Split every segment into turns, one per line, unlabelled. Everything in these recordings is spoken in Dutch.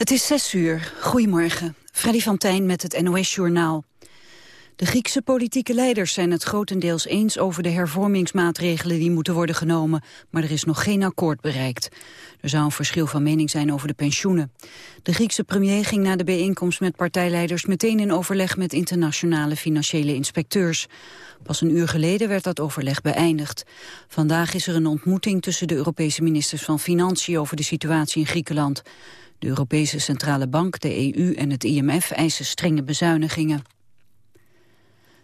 Het is zes uur. Goedemorgen. Freddy van Tijn met het NOS-journaal. De Griekse politieke leiders zijn het grotendeels eens over de hervormingsmaatregelen die moeten worden genomen, maar er is nog geen akkoord bereikt. Er zou een verschil van mening zijn over de pensioenen. De Griekse premier ging na de bijeenkomst met partijleiders meteen in overleg met internationale financiële inspecteurs. Pas een uur geleden werd dat overleg beëindigd. Vandaag is er een ontmoeting tussen de Europese ministers van Financiën over de situatie in Griekenland. De Europese Centrale Bank, de EU en het IMF eisen strenge bezuinigingen.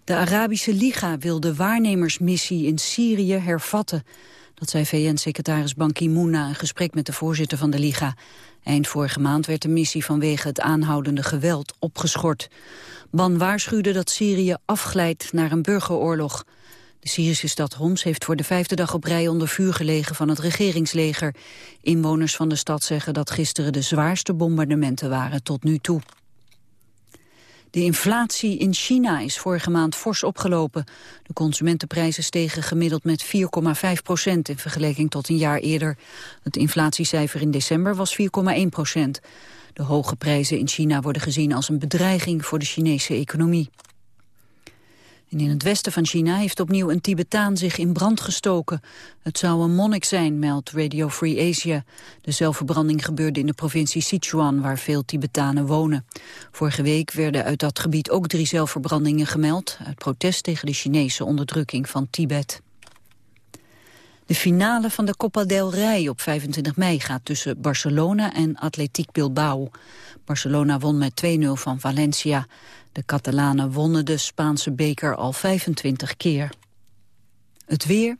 De Arabische Liga wil de waarnemersmissie in Syrië hervatten. Dat zei VN-secretaris Ban Ki-moon na een gesprek met de voorzitter van de Liga. Eind vorige maand werd de missie vanwege het aanhoudende geweld opgeschort. Ban waarschuwde dat Syrië afglijdt naar een burgeroorlog. De Syrische stad Homs heeft voor de vijfde dag op rij onder vuur gelegen van het regeringsleger. Inwoners van de stad zeggen dat gisteren de zwaarste bombardementen waren tot nu toe. De inflatie in China is vorige maand fors opgelopen. De consumentenprijzen stegen gemiddeld met 4,5 procent in vergelijking tot een jaar eerder. Het inflatiecijfer in december was 4,1 procent. De hoge prijzen in China worden gezien als een bedreiging voor de Chinese economie. In het westen van China heeft opnieuw een Tibetaan zich in brand gestoken. Het zou een monnik zijn, meldt Radio Free Asia. De zelfverbranding gebeurde in de provincie Sichuan, waar veel Tibetanen wonen. Vorige week werden uit dat gebied ook drie zelfverbrandingen gemeld... uit protest tegen de Chinese onderdrukking van Tibet. De finale van de Copa del Rey op 25 mei gaat tussen Barcelona en Atletiek Bilbao. Barcelona won met 2-0 van Valencia. De Catalanen wonnen de Spaanse beker al 25 keer. Het weer.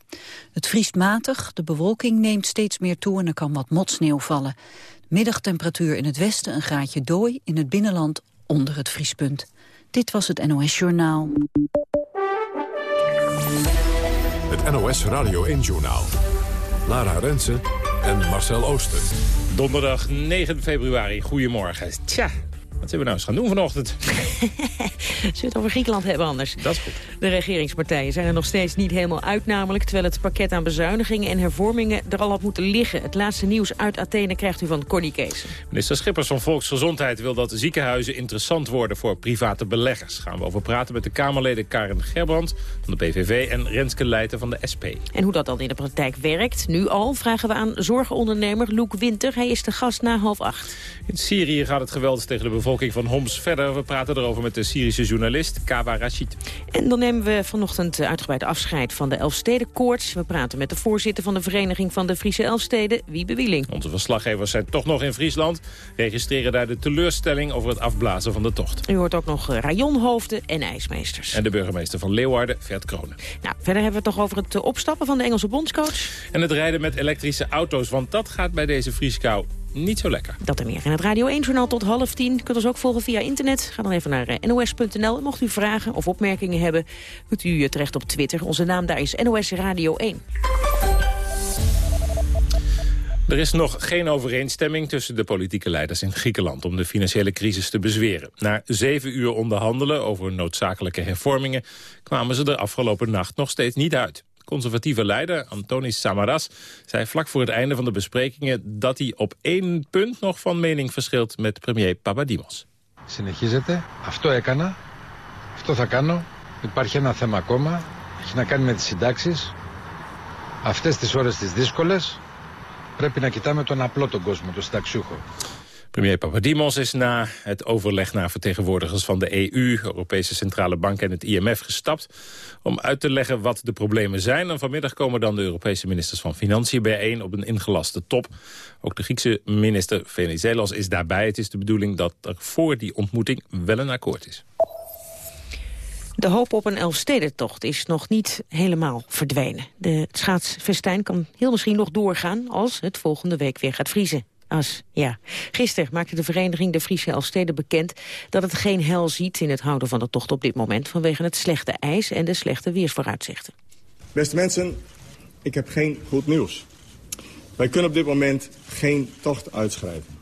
Het vriest matig, de bewolking neemt steeds meer toe en er kan wat motsneeuw vallen. Middagtemperatuur in het westen een graadje dooi, in het binnenland onder het vriespunt. Dit was het NOS Journaal.
Het NOS Radio 1 Journaal. Lara Rensen en Marcel Ooster.
Donderdag 9 februari, goedemorgen. Tja, wat zullen we nou eens gaan doen vanochtend?
Zullen we het over Griekenland hebben anders?
Dat is goed.
De regeringspartijen zijn er nog steeds niet helemaal uit namelijk... terwijl het pakket aan bezuinigingen en hervormingen er al had moeten liggen. Het laatste nieuws uit Athene krijgt u van Connie Kees.
Minister Schippers van Volksgezondheid wil dat ziekenhuizen interessant worden voor private beleggers. Gaan we over praten met de Kamerleden Karen Gerbrand van de PVV en Renske Leijten van de SP.
En hoe dat dan in de praktijk werkt, nu al, vragen we aan zorgondernemer Loek Winter. Hij is de gast na half acht.
In Syrië gaat het geweld tegen de bevolking van Homs verder. We praten erover met de Syrische journalist Kawa Rashid.
En dan nemen we vanochtend uitgebreid afscheid van de Elfstedenkoorts. We praten met de voorzitter van de Vereniging van de Friese Elfsteden, Wiebe Wieling.
Onze verslaggevers zijn toch nog in Friesland. Registreren daar de teleurstelling over het afblazen van de tocht.
U hoort ook nog rajonhoofden en ijsmeesters.
En de burgemeester van Leeuwarden, Vert Kronen.
Nou, verder hebben we het toch over het opstappen van de Engelse bondscoach.
En het rijden met elektrische auto's, want dat gaat bij deze vrieskou niet zo lekker.
Dat en meer in het Radio 1-journaal tot half tien. U kunt ons ook volgen via internet. Ga dan even naar eh, nos.nl. Mocht u vragen of opmerkingen hebben, kunt u eh, terecht op Twitter. Onze naam daar is NOS Radio 1.
Er is nog geen overeenstemming tussen de politieke leiders in Griekenland om de financiële crisis te bezweren. Na zeven uur onderhandelen over noodzakelijke hervormingen kwamen ze er afgelopen nacht nog steeds niet uit conservatieve leider Antonis Samaras zei vlak voor het einde van de besprekingen dat hij op één punt nog van mening verschilt met premier Papadimos.
Συνεχίζεται. Αυτό έκανα. Αυτό θα κάνω. Υπάρχει ένα θέμα ακόμα. Έχει να κάνει με τις συντάξεις. Αυτές τις ώρες τις δύσκολες πρέπει να κοιτάμε τον απλό τον κόσμο, τον συνταξιούχο.
Premier Papadimos is na het overleg naar vertegenwoordigers van de EU, Europese Centrale Bank en het IMF gestapt om uit te leggen wat de problemen zijn. Vanmiddag komen dan de Europese ministers van Financiën bijeen op een ingelaste top. Ook de Griekse minister Venizelos is daarbij. Het is de bedoeling dat er voor die ontmoeting wel een akkoord is.
De hoop op een Elfstedentocht is nog niet helemaal verdwenen. De schaatsfestijn kan heel misschien nog doorgaan als het volgende week weer gaat vriezen. As, ja. Gisteren maakte de vereniging de Friese Elfsteden bekend... dat het geen hel ziet in het houden van de tocht op dit moment... vanwege het slechte ijs en de slechte weersvooruitzichten.
Beste mensen, ik heb geen goed nieuws. Wij kunnen op dit moment geen tocht uitschrijven.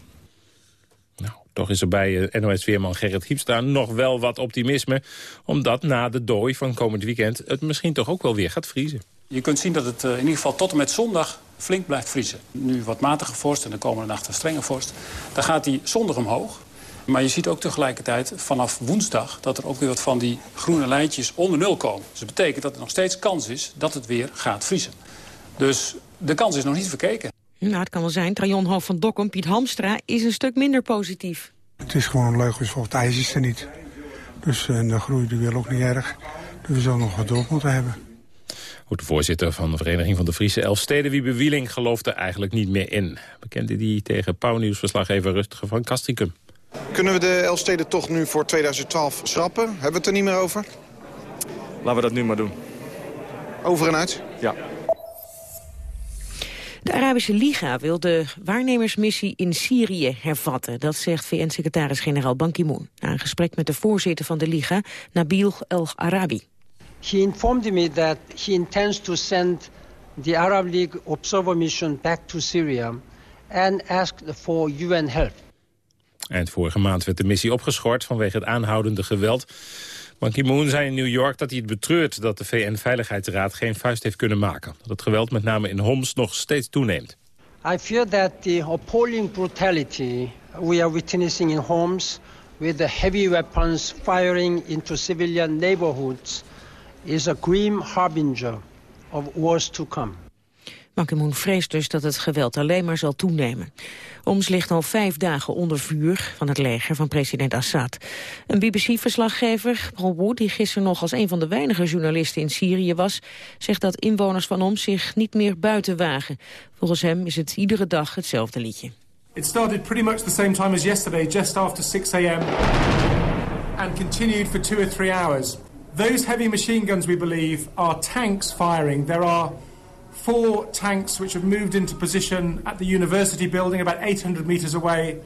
Nou, toch is er bij eh, NOS-weerman Gerrit Hiepstra nog wel wat optimisme... omdat na de dooi van komend weekend het misschien toch ook wel weer gaat vriezen.
Je kunt zien dat het eh, in ieder geval tot en met zondag flink blijft vriezen. Nu wat matige vorst en de komende nacht een strenge vorst. Dan gaat die zondag omhoog. Maar je ziet ook tegelijkertijd vanaf woensdag... dat er ook weer wat van die groene lijntjes onder nul komen. Dus dat betekent dat er nog steeds kans is dat het weer gaat vriezen. Dus de kans is nog niet verkeken.
Nou, het kan wel zijn. Trajonhoofd van Dokkum, Piet Hamstra, is een stuk minder positief.
Het is gewoon leugjes, het ijs is er niet. Dus uh, dan groeit de wil ook niet erg. Dus we zullen nog wat door moeten hebben.
Goed, de voorzitter van de Vereniging van de Friese Elfsteden, Wiebe Wieling, gelooft er eigenlijk niet meer in. Bekende die tegen Pauwnieuwsverslaggever Rustger van Castricum.
Kunnen we de Elfsteden toch nu voor 2012 schrappen? Hebben we het er niet meer over?
Laten we dat nu maar doen.
Over en uit?
Ja.
De Arabische Liga wil de waarnemersmissie in Syrië hervatten. Dat zegt VN-secretaris-generaal Ban Ki-moon... na een gesprek met de voorzitter van de Liga, Nabil El-Arabi.
He informed me that he intends to send the Arab League observer mission back to Syria... and asked for UN help.
Eind vorige maand werd de missie opgeschort vanwege het aanhoudende geweld. Ban Ki-moon zei in New York dat hij het betreurt dat de VN-veiligheidsraad geen vuist heeft kunnen maken. Dat het geweld met name in Homs nog steeds toeneemt.
I fear that the appalling brutality we are witnessing in Homs with the heavy weapons firing into civilian neighborhoods is a grim harbinger of wars to come.
Ban Ki-moon vreest dus dat het geweld alleen maar zal toenemen. Oms ligt al vijf dagen onder vuur van het leger van president Assad. Een BBC-verslaggever, Paul Wood, die gisteren nog als een van de weinige journalisten in Syrië was, zegt dat inwoners van Oms zich niet meer buiten wagen. Volgens hem is het iedere dag hetzelfde liedje.
It started pretty much the same time as yesterday, just after 6 a.m. and continued for two or three hours. Those heavy machine guns, we believe, are tanks firing. There are four tanks which have moved into position at the university building about 800 meters away,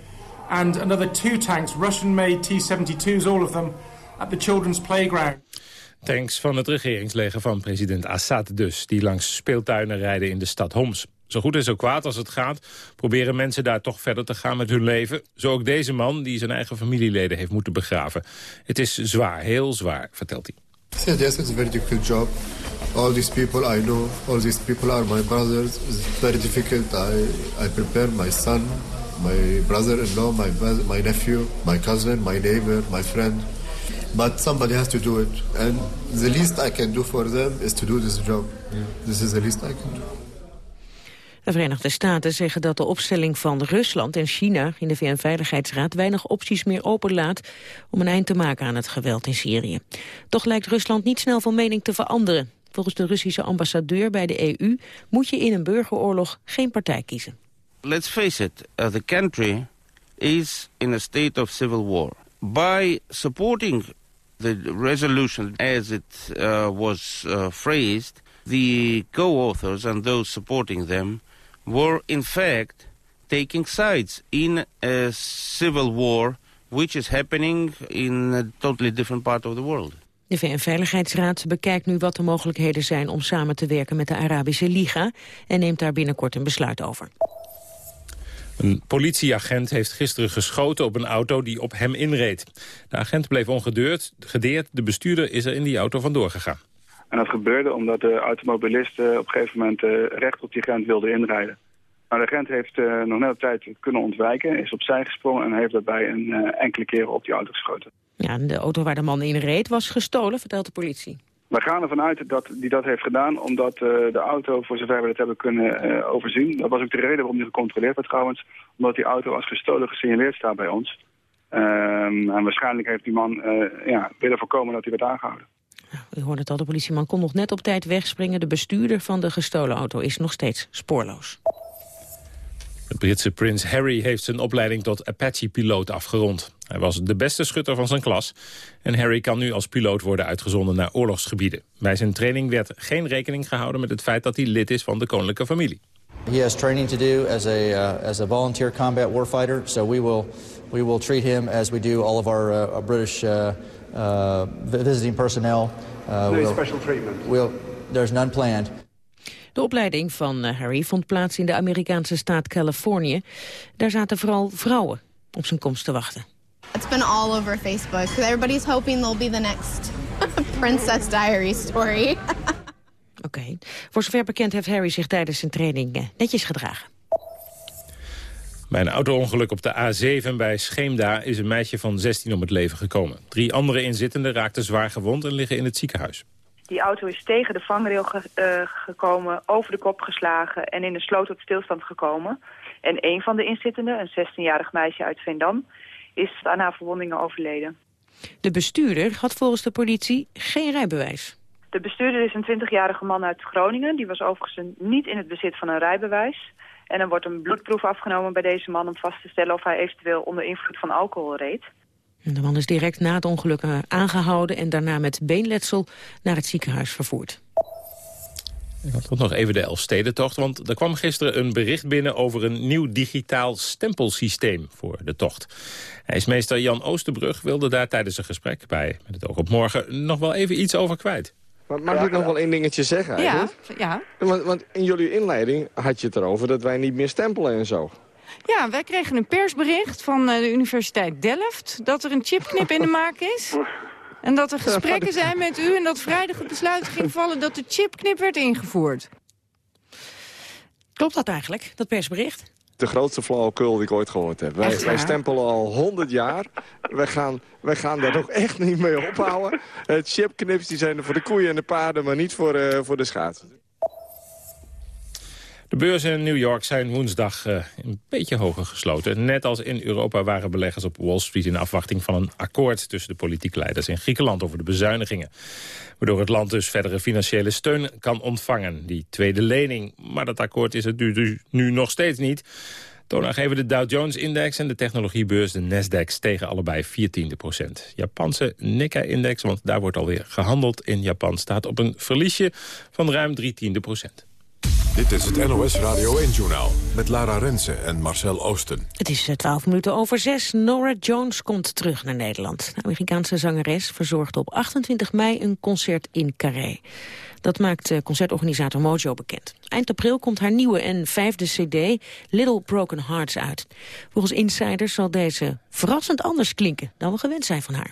and another two tanks, Russian-made T-72s, all of them, at the children's playground.
Tanks van het regeringsleger van president Assad dus... die langs speeltuinen rijden in de stad Homs. Zo goed en zo kwaad als het gaat... proberen mensen daar toch verder te gaan met hun leven. Zo ook deze man die zijn eigen familieleden heeft moeten begraven. Het is zwaar, heel zwaar, vertelt hij.
Yes, it's a very difficult job. All these people I know, all these people are my brothers. It's very difficult. I, I prepare my son, my brother-in-law, my, my nephew, my cousin, my neighbor, my friend. But somebody has to do it. And the least I can do for them is to do this job. This is the least I can do.
De Verenigde Staten zeggen dat de opstelling van Rusland en China in de VN-veiligheidsraad weinig opties meer openlaat om een eind te maken aan het geweld in Syrië. Toch lijkt Rusland niet snel van mening te veranderen. Volgens de Russische ambassadeur bij de EU moet je in een burgeroorlog geen partij kiezen.
Let's face it, uh, the country is in a state of civil war. By supporting the resolution as it uh, was uh, phrased, the co-authors and those supporting them were in fact taking sides in a civil war which is happening in a totally different part of the world.
De VN-veiligheidsraad bekijkt nu wat de mogelijkheden zijn om samen te werken met de Arabische Liga en neemt daar binnenkort een besluit over.
Een politieagent heeft gisteren geschoten op een auto die op hem inreed. De agent bleef ongedeerd, gedeerd. de bestuurder is er in die auto vandoor gegaan.
En dat gebeurde omdat de automobilist op een gegeven moment uh, recht op die agent wilde inrijden. Maar de agent heeft uh, nog net op tijd kunnen ontwijken, is opzij gesprongen en heeft daarbij een uh, enkele keren op die auto geschoten.
Ja, de auto waar de man in reed was gestolen, vertelt de politie.
Wij gaan ervan uit dat hij dat heeft gedaan omdat uh, de auto, voor zover we dat hebben kunnen uh, overzien... dat was ook de reden waarom die gecontroleerd werd trouwens... omdat die auto als gestolen gesignaleerd staat bij ons. Um, en waarschijnlijk heeft die man ja, willen voorkomen dat hij werd aangehouden.
U hoorde het al, de politieman kon nog net op tijd wegspringen. De bestuurder van de gestolen auto is nog steeds spoorloos.
De Britse prins Harry heeft zijn opleiding tot Apache-piloot afgerond. Hij was de beste schutter van zijn klas. En Harry kan nu als piloot worden uitgezonden naar oorlogsgebieden. Bij zijn training werd geen rekening gehouden met het feit dat hij lid is van de koninklijke familie.
He has training to do as a, uh, as a volunteer combat warfighter. So we will, we will treat him as we do all of our, uh, our British uh, uh visiting personnel.
Uh, no we'll, special treatment?
We'll, there's none planned.
De opleiding van Harry vond plaats in de Amerikaanse staat Californië. Daar zaten vooral vrouwen op zijn komst te wachten.
It's been all over Facebook. Everybody's hoping there'll be the next Princess Diary story.
Oké. Voor zover bekend heeft Harry zich tijdens zijn training eh, netjes gedragen.
Bij een auto-ongeluk op de A7 bij Scheemda is een meisje van 16 om het leven gekomen. Drie andere inzittenden raakten zwaar gewond en liggen in het ziekenhuis.
Die auto is tegen de vangrail ge uh, gekomen, over de kop geslagen en in een sloot tot stilstand gekomen. En een van de inzittenden, een 16-jarig meisje uit Veendam, is aan haar verwondingen overleden.
De bestuurder had volgens de politie geen rijbewijs.
De bestuurder is een 20-jarige man uit Groningen. Die was overigens niet in het bezit van een rijbewijs. En er wordt een bloedproef afgenomen bij deze man om vast te stellen of hij eventueel onder invloed van alcohol reed.
De man is direct na het ongeluk eh, aangehouden en daarna met beenletsel naar het ziekenhuis vervoerd.
Ik had nog even de Elfstedentocht, want er kwam gisteren een bericht binnen over een nieuw digitaal stempelsysteem voor de tocht. IJsmeester Jan Oosterbrug wilde daar tijdens een gesprek bij Met het oog op morgen nog wel even iets over kwijt.
Maar mag ik nog wel één dingetje zeggen eigenlijk?
Ja,
ja. Want, want in jullie inleiding had je het erover dat wij niet meer stempelen en zo.
Ja, wij kregen een persbericht van eh, de Universiteit Delft... dat er een chipknip in de maak is. En dat er gesprekken zijn met u en dat vrijdag het besluit ging vallen... dat de chipknip werd ingevoerd.
Klopt dat eigenlijk, dat persbericht?
De grootste flauwekul die ik ooit gehoord heb. Wij, wij stempelen al 100 jaar. wij, gaan, wij gaan daar nog echt niet mee ophouden. Het chipknips die zijn er voor de koeien en de paarden, maar niet voor, uh, voor de schaatsen.
De beurzen in New York zijn woensdag uh, een beetje hoger gesloten. Net als in Europa waren beleggers op Wall Street in afwachting van een akkoord tussen de politieke leiders in Griekenland over de bezuinigingen. Waardoor het land dus verdere financiële steun kan ontvangen, die tweede lening. Maar dat akkoord is het nu, nu nog steeds niet. Toonaangeven de Dow Jones-index en de technologiebeurs de Nasdaq tegen allebei 14 procent. Japanse Nikkei-index, want daar wordt alweer gehandeld in Japan, staat op een verliesje van ruim 3 tiende procent.
Dit is het NOS Radio 1-journaal met Lara Rensen en Marcel Oosten.
Het is 12 minuten over 6. Nora Jones komt terug naar Nederland. De Amerikaanse zangeres verzorgt op 28 mei een concert in Carré. Dat maakt concertorganisator Mojo bekend. Eind april komt haar nieuwe en vijfde cd Little Broken Hearts uit. Volgens insiders zal deze verrassend anders klinken dan we gewend zijn van haar.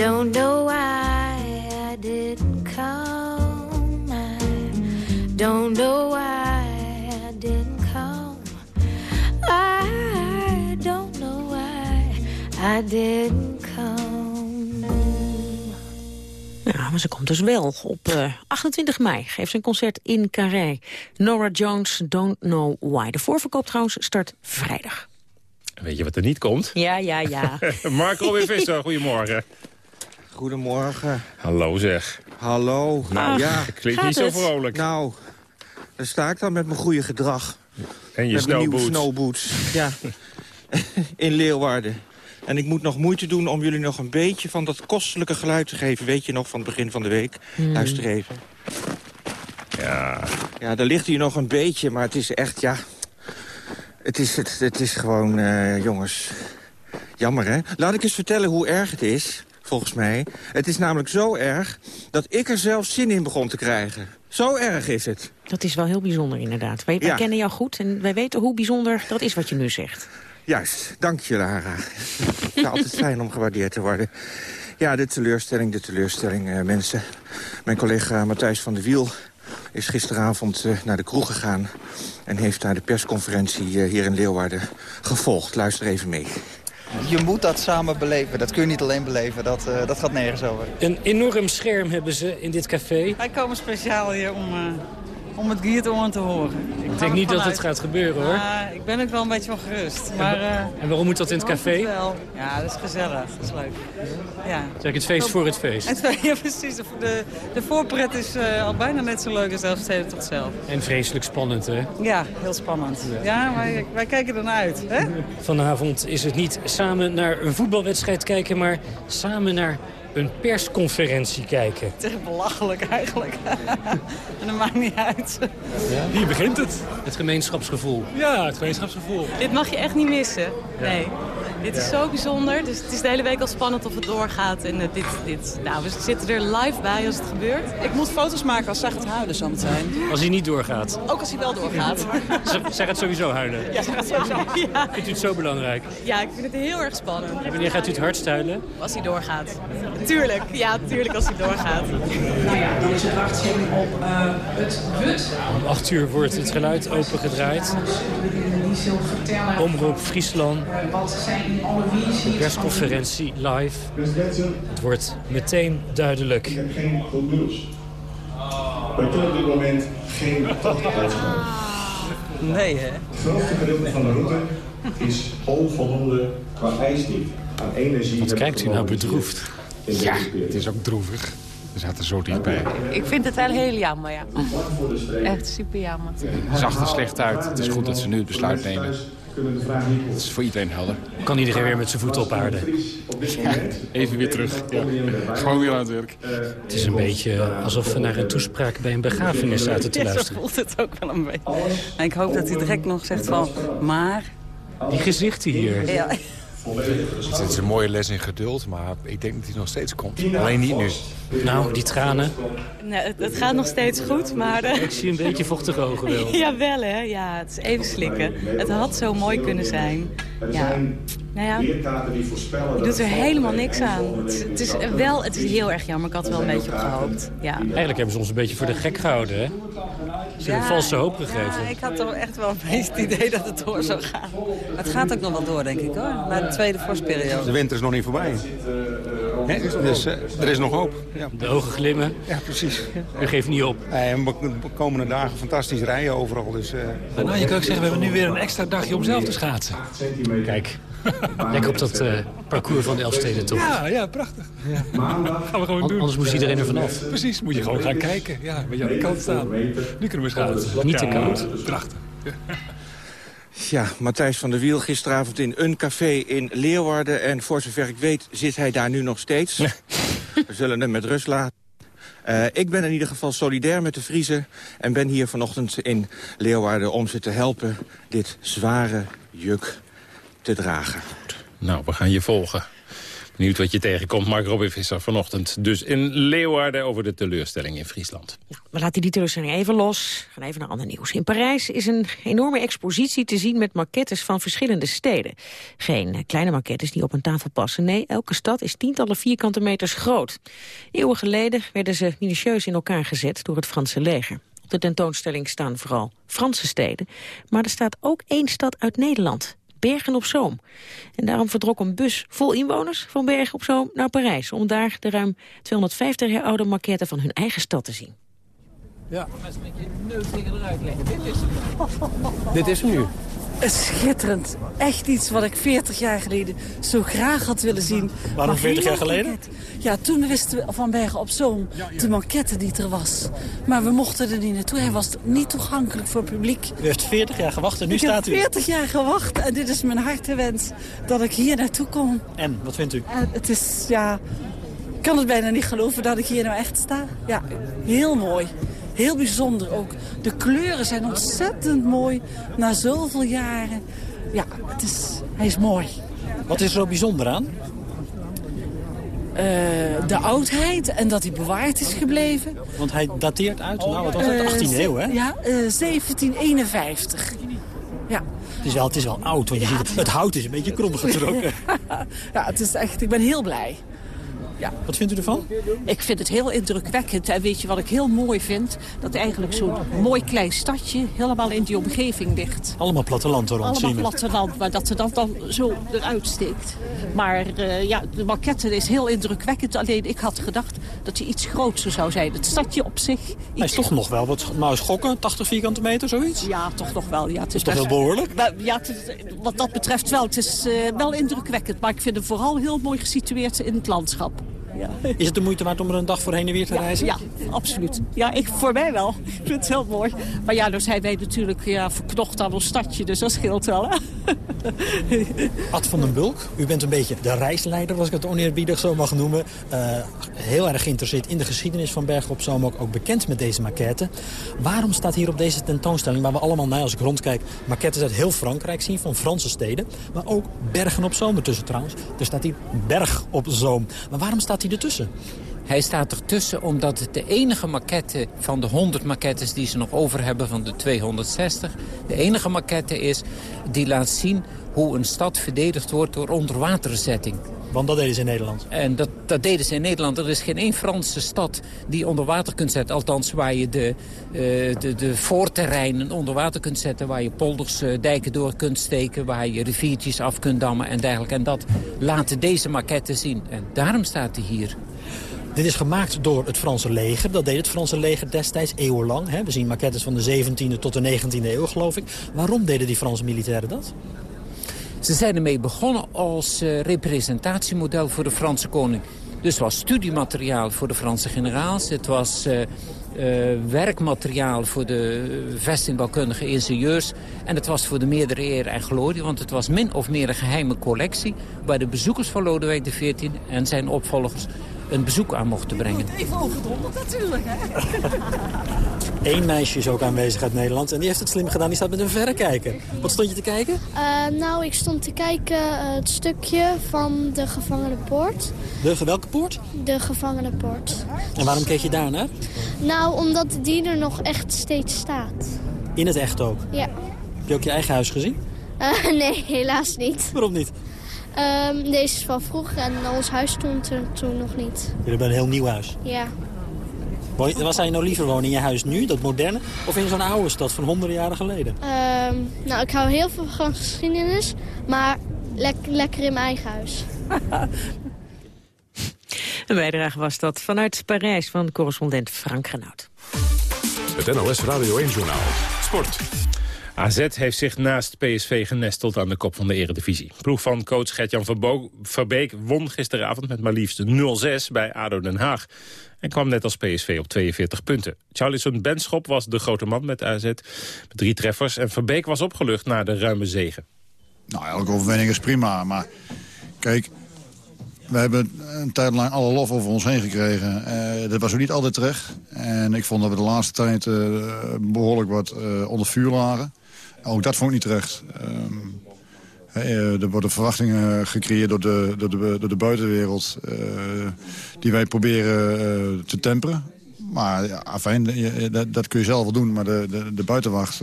don't know why I didn't come. I don't know why I didn't come. I don't know why I didn't come.
Ja, maar ze komt dus wel. Op eh, 28 mei geeft ze een concert in Carré. Nora Jones, Don't Know Why. De voorverkoop trouwens start vrijdag.
Weet je wat er niet komt?
Ja, ja, ja.
Mark Robin Visser, goedemorgen.
Goedemorgen.
Hallo zeg.
Hallo.
Nou, ja, klinkt niet zo vrolijk.
Nou, daar sta ik dan met mijn goede gedrag.
En je
met mijn nieuwe
snowboots.
snowboots. Ja, in Leeuwarden. En ik moet nog moeite doen om jullie nog een beetje van dat kostelijke geluid te geven. Weet je nog, van het begin van de week.
Hmm.
Luister even.
Ja.
Ja, daar ligt hier nog een beetje, maar het is echt, ja... Het is, het, het is gewoon, eh, jongens... Jammer, hè? Laat ik eens vertellen hoe erg het is, volgens mij. Het is namelijk zo erg dat ik er zelf zin in begon te krijgen. Zo erg is het.
Dat is wel heel bijzonder inderdaad. Wij, wij
Ja.
kennen jou goed en wij weten hoe bijzonder dat is wat je nu zegt.
Juist, dank je, Lara. Het is altijd fijn om gewaardeerd te worden. Ja, de teleurstelling, de teleurstelling, eh, mensen. Mijn collega Matthijs van der Wiel is gisteravond eh, naar de kroeg gegaan... en heeft daar de persconferentie eh, hier in Leeuwarden gevolgd. Luister even mee.
Je moet dat samen beleven. Dat kun je niet alleen beleven. Dat, eh, dat gaat nergens over.
Een enorm scherm hebben ze in dit café.
Wij komen speciaal hier om, eh, om het Giertoren te horen.
Ik denk niet dat het gaat gebeuren hoor.
Ik ben ook wel een beetje van gerust. Maar, eh,
En waarom moet dat in het café?
wel. Ja, dat is gezellig. Dat is leuk. Ja.
Zeg het feest voor het feest.
Het- Ja, precies. De, de, voorpret is eh, al bijna net zo leuk als de Elfsteden tot zelf.
En vreselijk spannend hè.
Ja, heel spannend. Ja, wij, wij kijken ernaar uit. Hè?
Vanavond is het niet samen naar een voetbalwedstrijd kijken, maar samen naar een persconferentie kijken.
Het is belachelijk eigenlijk. en dat maakt niet uit.
Hier begint het. Het gemeenschapsgevoel. Ja, het gemeenschapsgevoel.
Dit mag je echt niet missen. Nee. Dit is zo bijzonder. Dus het is de hele week al spannend of het doorgaat. En eh, dit, dit, nou, we zitten er live bij als het gebeurt.
Ik moet foto's maken als zij gaat huilen zometeen.
Als hij niet doorgaat.
Ook als hij wel doorgaat.
Ze- Zij gaat sowieso huilen.
Ja, ze gaat sowieso. Ja.
Vindt u het zo belangrijk?
ja, ik vind het heel erg spannend.
En wanneer gaat u het hardst huilen?
Als hij doorgaat. Tuurlijk, ja, tuurlijk als hij doorgaat.
Nou ja, dan is het wachtzin op eh, het WUT.
Om acht uur wordt het geluid opengedraaid. Omroep Friesland.
alle visies...
Persconferentie live. Het wordt meteen duidelijk.
Ik heb geen goed nieuws. Wij kunnen op dit moment geen.
Nee, hè?
Het grootste gedeelte van de route is onvoldoende qua ijsdiep aan energie.
Wat kijkt u nou bedroefd?
Ja, het is ook droevig. Zaten zo dichtbij.
Ik vind het wel heel jammer, ja. Echt super jammer.
Het zag er slecht uit. Het is goed dat ze nu het besluit nemen.
Kunnen de vraag niet
Het is voor iedereen helder.
Kan iedereen weer met zijn voeten op aarde?
Ja, even weer terug. Ja. Gewoon weer aan het werk.
Het is een beetje alsof we naar een toespraak bij een begrafenis zaten te
Ja, zo
luisteren.
voelt het ook wel een beetje. En ik hoop dat hij direct nog zegt van, maar...
Die gezichten hier.
Ja.
Het is een mooie les in geduld, maar ik denk dat hij nog steeds komt. Alleen niet nu.
Nou, die tranen.
Nee, het, het gaat nog steeds goed, maar... eh,
Ik zie een beetje vochtige ogen wel.
Ja, wel hè. Ja, het is even slikken. Het had zo mooi kunnen zijn. Ja. Nou ja, je doet er helemaal niks aan. Het is, het is wel, het is heel erg jammer. Ik had er wel een beetje op gehoopt. Ja.
Eigenlijk hebben ze ons een beetje voor de gek gehouden, hè? Ze hebben valse hoop gegeven.
Ja, ik had toch echt wel een beetje het idee dat het door zou gaan. Maar het gaat ook nog wel door, denk ik hoor. Na de tweede vorstperiode.
De winter is nog niet voorbij. Dus eh, er is nog hoop. Ja.
De ogen glimmen.
Ja, precies.
U geeft niet op.
En de komende dagen fantastisch rijden overal. Dus, eh,
Nou, je kan ook zeggen, we hebben nu weer een extra dagje om zelf te schaatsen. Kijk, lekker op dat eh, parcours van de Elfsteden toch?
Ja, ja, prachtig. Ja.
Gaan we gewoon doen. Anders moest iedereen er vanaf.
Precies, moet je gewoon gaan kijken. Ja, weet je aan de kant staan. Nu kunnen we schaatsen.
Niet te koud.
Prachtig.
Ja, Matthijs van der Wiel gisteravond in een café in Leeuwarden. En voor zover ik weet zit hij daar nu nog steeds. We zullen hem met rust laten. Eh, ik ben in ieder geval solidair met de Vriezen... en ben hier vanochtend in Leeuwarden om ze te helpen... dit zware juk te dragen.
Nou, we gaan je volgen. Benieuwd wat je tegenkomt, Mark Robin Visser vanochtend. Dus in Leeuwarden over de teleurstelling in Friesland.
We laten die teleurstelling even los. We gaan even naar ander nieuws. In Parijs is een enorme expositie te zien met maquettes van verschillende steden. Geen kleine maquettes die op een tafel passen. Nee, elke stad is tientallen vierkante meters groot. Eeuwen geleden werden ze minutieus in elkaar gezet door het Franse leger. Op de tentoonstelling staan vooral Franse steden. Maar er staat ook één stad uit Nederland. Bergen op Zoom. En daarom vertrok een bus vol inwoners van Bergen op Zoom naar Parijs... om daar de ruim 250 jaar oude maquette van hun eigen stad te zien.
Ja. met je neus tegen eruit leggen. Dit is hem. Dit is hem nu.
Schitterend. Echt iets wat ik 40 jaar geleden zo graag had willen zien.
Waarom 40 jaar geleden?
Ja, toen wisten we van Bergen op Zoom de maquette die er was. Maar we mochten er niet naartoe. Hij was niet toegankelijk voor het publiek.
U heeft 40 jaar gewacht en nu
ik
staat u.
Ik heb 40 jaar gewacht en dit is mijn hartewens dat ik hier naartoe kom.
En, wat vindt u?
En het is, ja... Ik kan het bijna niet geloven dat ik hier nou echt sta. Ja, heel mooi. Heel bijzonder ook. De kleuren zijn ontzettend mooi na zoveel jaren. Ja, het is, hij is mooi.
Wat is er zo bijzonder aan?
Uh, de oudheid en dat hij bewaard is gebleven.
Want hij dateert uit, nou wat was het, 18e uh, eeuw hè?
Ja, uh, 1751. Ja.
Het is wel, het is wel oud, want je ja, ziet het, het hout is een beetje krom getrokken.
ja, het is echt, ik ben heel blij. Ja.
Wat vindt u ervan?
Ik vind het heel indrukwekkend. En weet je wat ik heel mooi vind? Dat eigenlijk zo'n mooi klein stadje helemaal in die omgeving ligt.
Allemaal platteland erom
Allemaal platteland, maar dat ze dat dan zo eruit steekt. Maar uh, ja, de maquette is heel indrukwekkend. Alleen ik had gedacht dat hij iets groter zou zijn. Het stadje op zich...
Hij is toch nog wel wat maar schokken, 80 vierkante meter, zoiets?
Ja, toch nog wel. Ja, het
is, is toch heel behoorlijk?
Ja, het, wat dat betreft wel. Het is uh, wel indrukwekkend. Maar ik vind hem vooral heel mooi gesitueerd in het landschap. Ja.
Is het de moeite waard om er een dag voor heen en weer te
ja,
reizen?
Ja, absoluut. Ja, ik, voor mij wel. Ik vind het heel mooi. Maar ja, dan zijn wij natuurlijk ja, verknocht aan ons stadje, dus dat scheelt wel. Hè?
Ad van den Bulk, u bent een beetje de reisleider, als ik het oneerbiedig zo mag noemen. Uh, heel erg geïnteresseerd in de geschiedenis van Bergen op Zoom, ook, ook bekend met deze maquette. Waarom staat hier op deze tentoonstelling, waar we allemaal, nou, als ik rondkijk, maquettes uit heel Frankrijk zien, van Franse steden, maar ook Bergen op Zoom ertussen trouwens. Er staat hier Berg op Zoom. Maar waarom staat hij?
Hij staat ertussen omdat het de enige maquette van de 100 maquettes die ze nog over hebben van de 260... de enige maquette is die laat zien hoe een stad verdedigd wordt door onderwaterzetting.
Want dat deden ze in Nederland?
En dat, dat deden ze in Nederland. Er is geen één Franse stad die onder water kunt zetten. Althans, waar je de, uh, de, de voorterreinen onder water kunt zetten. Waar je polders, uh, dijken door kunt steken. Waar je riviertjes af kunt dammen en dergelijke. En dat laten deze maquetten zien. En daarom staat hij hier.
Dit is gemaakt door het Franse leger. Dat deed het Franse leger destijds eeuwenlang. Hè. We zien maquettes van de 17e tot de 19e eeuw, geloof ik. Waarom deden die Franse militairen dat?
Ze zijn ermee begonnen als uh, representatiemodel voor de Franse koning. Dus het was studiemateriaal voor de Franse generaals. Het was uh, uh, werkmateriaal voor de vestingbouwkundige ingenieurs. En het was voor de meerdere eer en glorie. Want het was min of meer een geheime collectie... waar de bezoekers van Lodewijk XIV en zijn opvolgers een bezoek aan mochten brengen.
Even overdonderd natuurlijk, hè?
Eén meisje is ook aanwezig uit Nederland en die heeft het slim gedaan. Die staat met een verrekijker. Wat stond je te kijken?
Uh, nou, ik stond te kijken uh, het stukje van de gevangenenpoort.
De welke poort?
De gevangenenpoort.
En waarom keek je daar naar?
Nou, omdat die er nog echt steeds staat.
In het echt ook?
Ja.
Heb je ook je eigen huis gezien?
Uh, nee, helaas niet.
Waarom niet?
Um, deze is van vroeger en ons huis stond er toen nog niet.
Jullie hebben een heel nieuw huis?
Ja.
Waar zou je nou liever wonen? In je huis nu, dat moderne? Of in zo'n oude stad van honderden jaren geleden?
Um, nou, ik hou heel veel van geschiedenis, maar le lekker in mijn eigen huis.
Een bijdrage was dat vanuit Parijs van correspondent Frank Renaud.
Het NOS Radio 1-journaal. Sport.
AZ heeft zich naast PSV genesteld aan de kop van de eredivisie. Ploeg van coach Gert-Jan Verbeek won gisteravond met maar liefst 0-6 bij ADO Den Haag. En kwam net als PSV op 42 punten. Charlison Benschop was de grote man met AZ met drie treffers. En Verbeek was opgelucht na de ruime zegen.
Nou, elke overwinning is prima, maar kijk... We hebben een tijd lang alle lof over ons heen gekregen. Uh, dat was ook niet altijd terecht. En ik vond dat we de laatste tijd uh, behoorlijk wat uh, onder vuur lagen. Ook dat vond ik niet terecht. Um, er worden verwachtingen gecreëerd door de, door de, de buitenwereld... die wij proberen te temperen. Maar ja, afijn, dat, dat, kun je zelf wel doen. Maar de, de, de buitenwacht,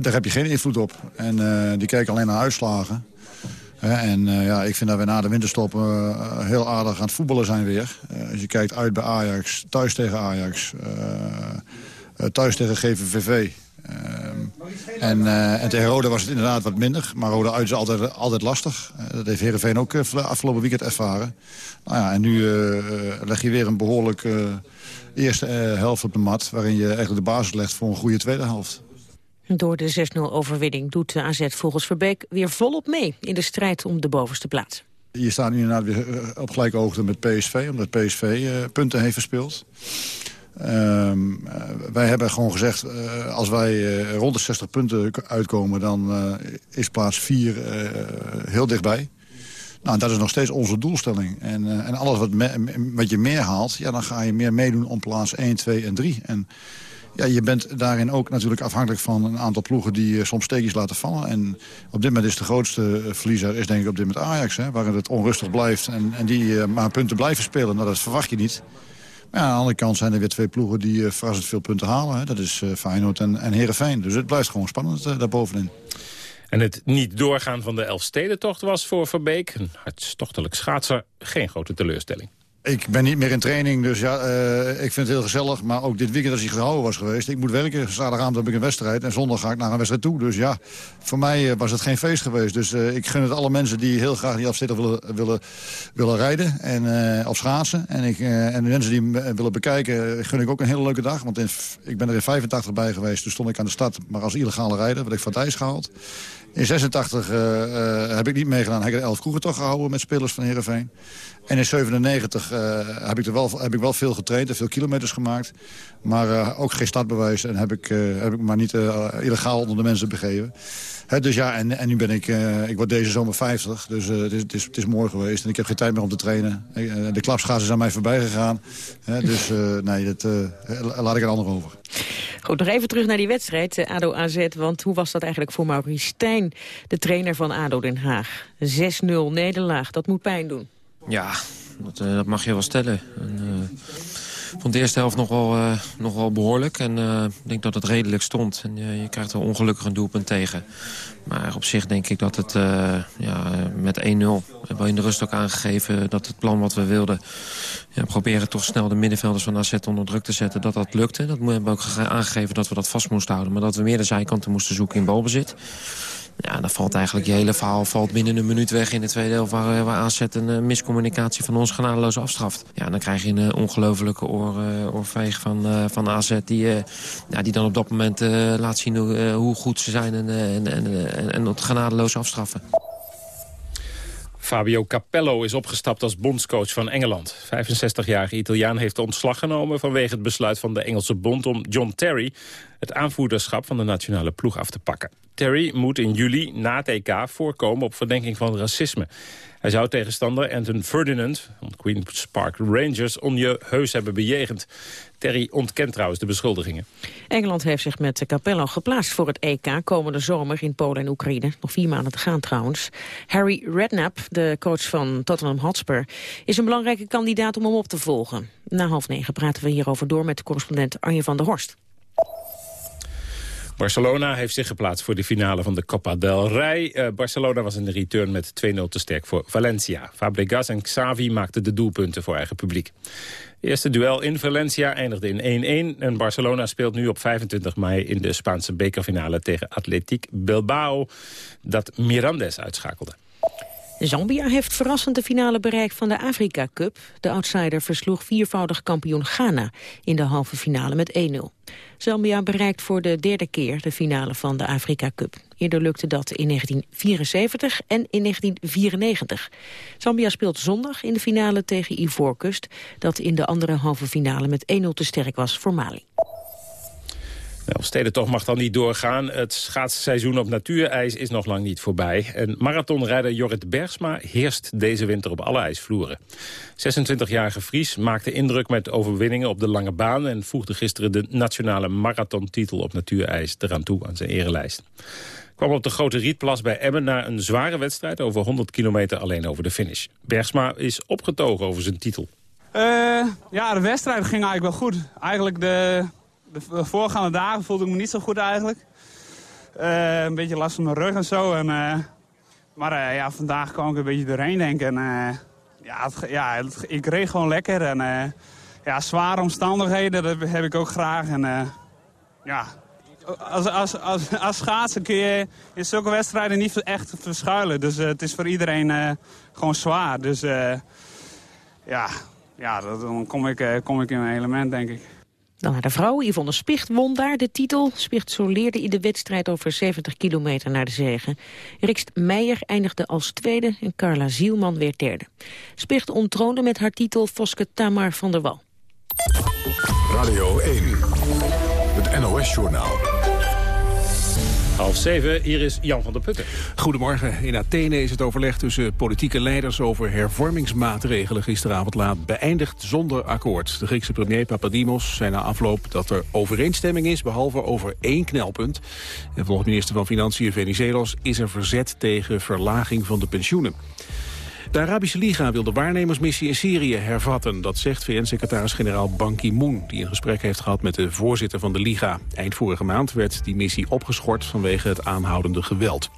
daar heb je geen invloed op. En die kijken alleen naar uitslagen. en ja, ik vind dat we na de winterstop heel aardig aan het voetballen zijn weer. als je kijkt uit bij Ajax, thuis tegen Ajax, thuis tegen GVVV... En, uh, en tegen Rode was het inderdaad wat minder. Maar Rode uit is altijd, altijd lastig. Uh, dat heeft Heerenveen ook uh, afgelopen weekend ervaren. Nou ja, en nu leg je weer een behoorlijk eerste helft op de mat... waarin je eigenlijk de basis legt voor een goede tweede helft.
Door de 6-0 overwinning doet de AZ volgens Verbeek weer volop mee... in de strijd om de bovenste plaats.
Je staat nu inderdaad weer op gelijke hoogte met PSV... omdat PSV punten heeft verspeeld. Uh, wij hebben gewoon gezegd, uh, als wij uh, rond de 60 punten uitkomen... dan is plaats 4 heel dichtbij. Nou, dat is nog steeds onze doelstelling. En, en alles wat, wat je meer haalt, ja, dan ga je meer meedoen om plaats 1, 2 en 3. En ja, je bent daarin ook natuurlijk afhankelijk van een aantal ploegen... die soms steekjes laten vallen. En op dit moment is de grootste verliezer is denk ik op dit moment Ajax. Hè, waar het onrustig blijft en, en die maar punten blijven spelen. Nou, dat verwacht je niet. Aan de andere kant zijn er weer twee ploegen die uh, verrassend veel punten halen. Hè. Dat is uh, Feyenoord en, en Heerenveen. Dus het blijft gewoon spannend uh, daarbovenin.
En het niet doorgaan van de Elfstedentocht was voor Verbeek... een hartstochtelijk schaatser, geen grote teleurstelling.
Ik ben niet meer in training, dus ja, uh, ik vind het heel gezellig. Maar ook dit weekend als hij gehouden was geweest. Ik moet werken, zaterdagavond heb ik een wedstrijd. En zondag ga ik naar een wedstrijd toe. Dus ja, voor mij uh, was het geen feest geweest. Dus uh, ik gun het alle mensen die heel graag die afsteden willen, willen, willen rijden. En, of schaatsen. En, ik, en de mensen die willen bekijken, gun ik ook een hele leuke dag. Want ik ben er in 85 bij geweest. Toen stond ik aan de stad, maar als illegale rijder. Werd ik van het gehaald. In 86 heb ik niet meegedaan. Heb ik de elf kroegen toch gehouden met spelers van Heerenveen. En in 97 uh, heb, ik er wel, heb ik wel veel getraind en veel kilometers gemaakt. Maar uh, ook geen startbewijs en heb ik, uh, heb ik maar niet illegaal onder de mensen begeven. He, dus ja, en, en nu ben ik, ik word deze zomer 50, dus het, is, het, is, het is mooi geweest. En ik heb geen tijd meer om te trainen. de klapschaats is aan mij voorbij gegaan. dus nee, dat laat ik een ander over.
Goed, nog even terug naar die wedstrijd, ADO-AZ. Want hoe was dat eigenlijk voor Maurice Stijn, de trainer van ADO Den Haag? 6-0 nederlaag, dat moet pijn doen.
Ja, dat, uh, dat mag je wel stellen. En, uh, vond de eerste helft nog wel, uh, nog wel behoorlijk. En ik denk dat het redelijk stond. En je krijgt er ongelukkig een doelpunt tegen. Maar op zich denk ik dat het ja, met 1-0... hebben in de rust ook aangegeven dat het plan wat we wilden... Ja, proberen toch snel de middenvelders van AZ onder druk te zetten... dat dat lukte. Dat hebben we ook aangegeven dat we dat vast moesten houden. Maar dat we meer de zijkanten moesten zoeken in balbezit. Ja, dan valt eigenlijk je hele verhaal valt binnen een minuut weg in de tweede helft... waar, waar AZ een uh, miscommunicatie van ons genadeloos afstraft. Ja, dan krijg je een uh, ongelofelijke oor, oorveeg van, van AZ... Die, die dan op dat moment laat zien hoe, goed ze zijn en, en, en, en het genadeloos afstraffen.
Fabio Capello is opgestapt als bondscoach van Engeland. 65-jarige Italiaan heeft ontslag genomen vanwege het besluit van de Engelse bond om John Terry het aanvoerderschap van de nationale ploeg af te pakken. Terry moet in juli na het EK voorkomen op verdenking van racisme. Hij zou tegenstander Anton Ferdinand van Queen's Park Rangers onjeheus hebben bejegend. Terry ontkent trouwens de beschuldigingen.
Engeland heeft zich met Capello geplaatst voor het EK komende zomer in Polen en Oekraïne. Nog vier maanden te gaan trouwens. Harry Redknapp, de coach van Tottenham Hotspur, is een belangrijke kandidaat om hem op te volgen. Na half negen praten we hierover door met correspondent Arjen van der Horst.
Barcelona heeft zich geplaatst voor de finale van de Copa del Rey. Uh, Barcelona was in de return met 2-0 te sterk voor Valencia. Fabregas en Xavi maakten de doelpunten voor eigen publiek. Het eerste duel in Valencia eindigde in 1-1. En Barcelona speelt nu op 25 mei in de Spaanse bekerfinale tegen Atletiek Bilbao... dat Mirandes uitschakelde.
Zambia heeft verrassend de finale bereikt van de Afrika Cup. De outsider versloeg viervoudig kampioen Ghana in de halve finale met 1-0. Zambia bereikt voor de derde keer de finale van de Afrika Cup. Eerder lukte dat in 1974 en in 1994. Zambia speelt zondag in de finale tegen Ivoorkust... dat in de andere halve finale met 1-0 te sterk was voor Mali.
Nou, toch mag dan niet doorgaan. Het schaatsseizoen op natuurijs is nog lang niet voorbij. En marathonrijder Jorrit Bergsma heerst deze winter op alle ijsvloeren. 26-jarige Fries maakte indruk met overwinningen op de lange baan... en voegde gisteren de nationale marathontitel op natuurijs eraan toe aan zijn erelijst. kwam op de Grote Rietplas bij Emmen na een zware wedstrijd... over 100 kilometer alleen over de finish. Bergsma is opgetogen over zijn titel.
Uh, ja, de wedstrijd ging eigenlijk wel goed. Eigenlijk de, de voorgaande dagen voelde ik me niet zo goed eigenlijk. Uh, een beetje last van mijn rug en zo. En, uh, maar ja, vandaag kwam ik een beetje doorheen denken. En, ja, ja ik reed gewoon lekker. En ja, zware omstandigheden, dat heb ik ook graag. En ja, als, als, als, als schaatsen kun je in zulke wedstrijden niet echt verschuilen. Dus het is voor iedereen gewoon zwaar. Dus ja, ja, dan kom ik, kom ik in mijn element, denk ik.
Dan naar de vrouw. Yvonne Spicht won daar de titel. Spicht soleerde in de wedstrijd over 70 kilometer naar de zegen. Rikst Meijer eindigde als tweede en Carla Zielman werd derde. Spicht ontroonde met haar titel Voske Tamar van der Wal.
Radio 1, het NOS-journaal.
Half zeven, hier is Jan van der Putten.
Goedemorgen. In Athene is het overleg tussen politieke leiders over hervormingsmaatregelen gisteravond laat beëindigd zonder akkoord. De Griekse premier Papadimos zei na afloop dat er overeenstemming is, behalve over één knelpunt. En volgens minister van Financiën Venizelos is er verzet tegen verlaging van de pensioenen. De Arabische Liga wil de waarnemersmissie in Syrië hervatten. Dat zegt VN-secretaris-generaal Ban Ki-moon... die een gesprek heeft gehad met de voorzitter van de Liga. Eind vorige maand werd die missie opgeschort vanwege het aanhoudende geweld.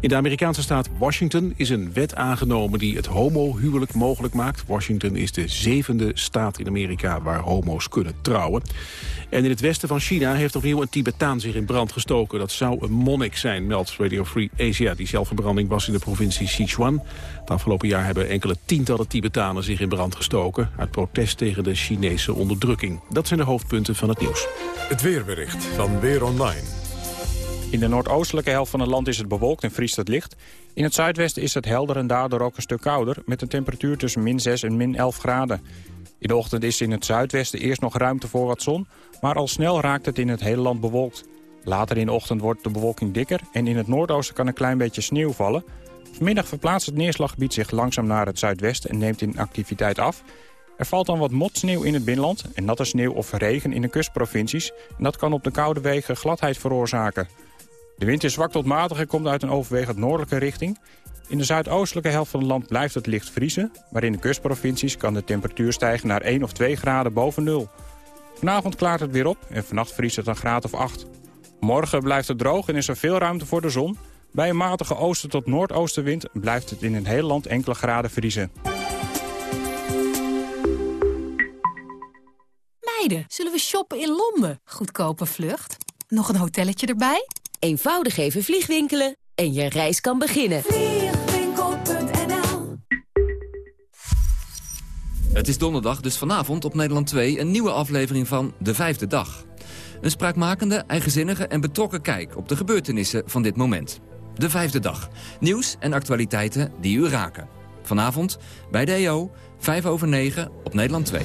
In de Amerikaanse staat Washington is een wet aangenomen die het homohuwelijk mogelijk maakt. Washington is de zevende staat in Amerika waar homo's kunnen trouwen. En in het westen van China heeft opnieuw een Tibetaan zich in brand gestoken. Dat zou een monnik zijn, meldt Radio Free Asia. Die zelfverbranding was in de provincie Sichuan. Het afgelopen jaar hebben enkele tientallen Tibetanen zich in brand gestoken... uit protest tegen de Chinese onderdrukking. Dat zijn de hoofdpunten van het nieuws.
Het weerbericht van Weer Online.
In de noordoostelijke helft van het land is het bewolkt en vriest het licht. In het zuidwesten is het helder en daardoor ook een stuk kouder... met een temperatuur tussen min 6 en min 11 graden. In de ochtend is in het zuidwesten eerst nog ruimte voor wat zon... maar al snel raakt het in het hele land bewolkt. Later in de ochtend wordt de bewolking dikker... en in het noordoosten kan een klein beetje sneeuw vallen. Vanmiddag verplaatst het neerslaggebied zich langzaam naar het zuidwesten... en neemt in activiteit af. Er valt dan wat motsneeuw in het binnenland... en natte sneeuw of regen in de kustprovincies... en dat kan op de koude wegen gladheid veroorzaken. De wind is zwak tot matig en komt uit een overwegend noordelijke richting. In de zuidoostelijke helft van het land blijft het licht vriezen... maar in de kustprovincies kan de temperatuur stijgen naar 1 of 2 graden boven nul. Vanavond klaart het weer op en vannacht vriest het een graad of 8. Morgen blijft het droog en is er veel ruimte voor de zon. Bij een matige oosten tot noordoostenwind blijft het in het hele land enkele graden vriezen.
Meiden, zullen we shoppen in Londen? Goedkope vlucht. Nog een hotelletje erbij?
Eenvoudig even vliegwinkelen en je reis kan beginnen.
Vliegwinkel.nl
Het is donderdag, dus vanavond op Nederland 2 een nieuwe aflevering van De Vijfde Dag. Een spraakmakende, eigenzinnige en betrokken kijk op de gebeurtenissen van dit moment. De Vijfde Dag. Nieuws en actualiteiten die u raken. Vanavond bij de EO, 5 over 9 op Nederland 2.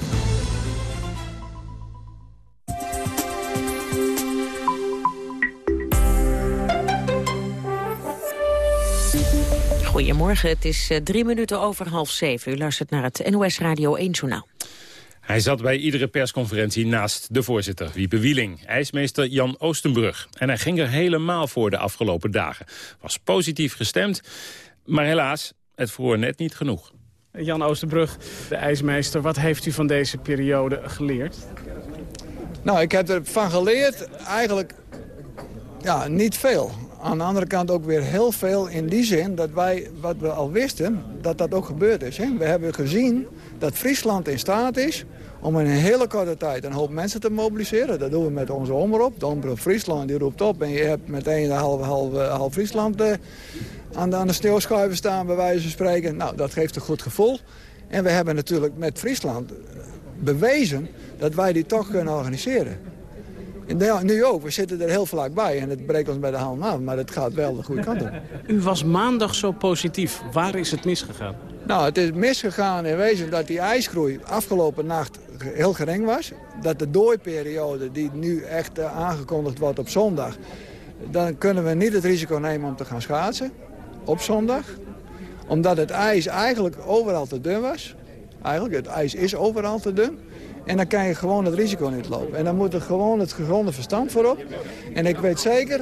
Goedemorgen, het is uh, drie minuten over half zeven. U luistert naar het NOS Radio 1 Journaal.
Hij zat bij iedere persconferentie naast de voorzitter, Wiepe Wieling, ijsmeester Jan Oostenbrug. En hij ging er helemaal voor de afgelopen dagen. Was positief gestemd, maar helaas, het vroor net niet genoeg.
Jan Oosterbrug, de ijsmeester, wat heeft u van deze periode geleerd?
Nou, ik heb ervan geleerd eigenlijk ja, niet veel. Aan de andere kant ook weer heel veel in die zin dat wij, wat we al wisten, dat dat ook gebeurd is. Hè? We hebben gezien dat Friesland in staat is om in een hele korte tijd een hoop mensen te mobiliseren. Dat doen we met onze omroep. De omroep Friesland die roept op en je hebt meteen de halve, halve, half Friesland uh, aan, de, aan de sneeuwschuiven staan, bij wijze van spreken. Nou, dat geeft een goed gevoel. En we hebben natuurlijk met Friesland bewezen dat wij die toch kunnen organiseren. En nu ook, we zitten er heel vlak bij en het breekt ons bij de hand af, maar het gaat wel de goede kant op.
U was maandag zo positief. Waar is het misgegaan?
Nou, het is misgegaan in wezen dat die ijsgroei afgelopen nacht heel gering was. Dat de dooiperiode die nu echt uh, aangekondigd wordt op zondag... dan kunnen we niet het risico nemen om te gaan schaatsen op zondag. Omdat het ijs eigenlijk overal te dun was. Eigenlijk, het ijs is overal te dun. En dan kan je gewoon het risico niet lopen. En dan moet er gewoon het gegronde verstand voorop. En ik weet zeker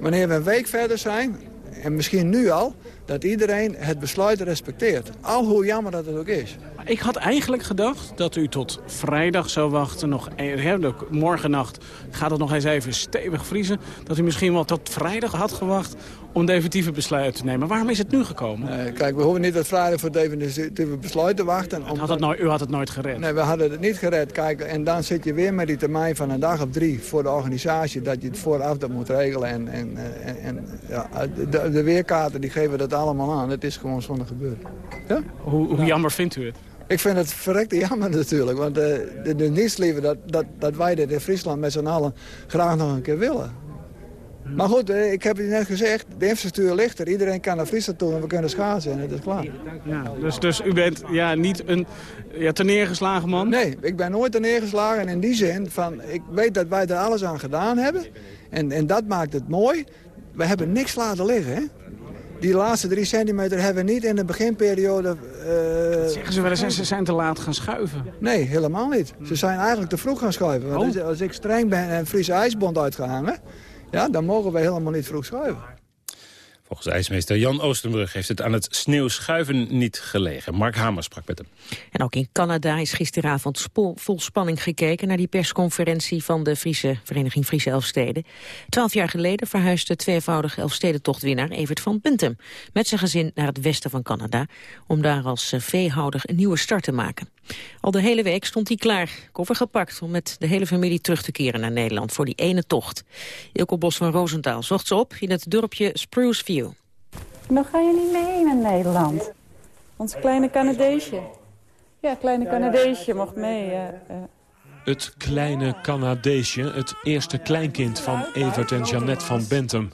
wanneer we een week verder zijn, en misschien nu al, dat iedereen het besluit respecteert. Al hoe jammer dat het ook is.
Ik had eigenlijk gedacht dat u tot vrijdag zou wachten. Nog, morgennacht gaat het nog eens even stevig vriezen. Dat u misschien wel tot vrijdag had gewacht om definitieve besluiten te nemen. Waarom is het nu gekomen?
kijk, we hoeven niet tot vrijdag voor definitieve besluiten te wachten.
Had het nooit, u had het nooit gered?
Nee, we hadden het niet gered. Kijk, en dan zit je weer met die termijn van een dag of drie voor de organisatie... dat je het vooraf dat moet regelen. En, en, en, en ja, de, de, weerkaarten die geven dat allemaal aan. Het is gewoon zonder gebeurd. Ja?
Hoe, hoe jammer vindt u het?
Ik vind het verrekte jammer natuurlijk. Want uh, de, de niets liever dat, dat, dat wij dit in Friesland met z'n allen graag nog een keer willen. Maar goed, eh, ik heb het net gezegd, de infrastructuur ligt er. Iedereen kan naar Friesland toe en we kunnen schaatsen en het is klaar.
Ja, dus, dus u bent ja, niet een ja, neergeslagen man?
Nee, ik ben nooit neergeslagen. En in die zin, van, ik weet dat wij er alles aan gedaan hebben. En, en dat maakt het mooi. We hebben niks laten liggen, hè? Die laatste drie centimeter hebben we niet in de beginperiode...
Uh, zeggen ze wel eens, ze zijn te laat gaan schuiven?
Nee, helemaal niet. Ze zijn eigenlijk te vroeg gaan schuiven. Want oh. als ik streng ben en Friese IJsbond uitgehangen... Ja, dan mogen wij helemaal niet vroeg schuiven.
Volgens ijsmeester Jan Oostenbrug heeft het aan het sneeuwschuiven niet gelegen. Mark Hamer sprak met hem.
En ook in Canada is gisteravond vol spanning gekeken... naar die persconferentie van de Friese Vereniging Friese Elfsteden. Twaalf jaar geleden verhuisde tweevoudig Elfstedentochtwinnaar Evert van Buntem... met zijn gezin naar het westen van Canada... om daar als eh, veehouder een nieuwe start te maken. Al de hele week stond hij klaar, koffer gepakt... om met de hele familie terug te keren naar Nederland voor die ene tocht. Ilko Bos van Roosentaal zocht ze op in het dorpje Spruce View.
Nog ga je niet mee naar Nederland. Ons kleine Canadeesje. Ja, kleine Canadeesje mocht mee.
Het kleine Canadeesje, het eerste kleinkind van Evert en Jeannette van Bentum.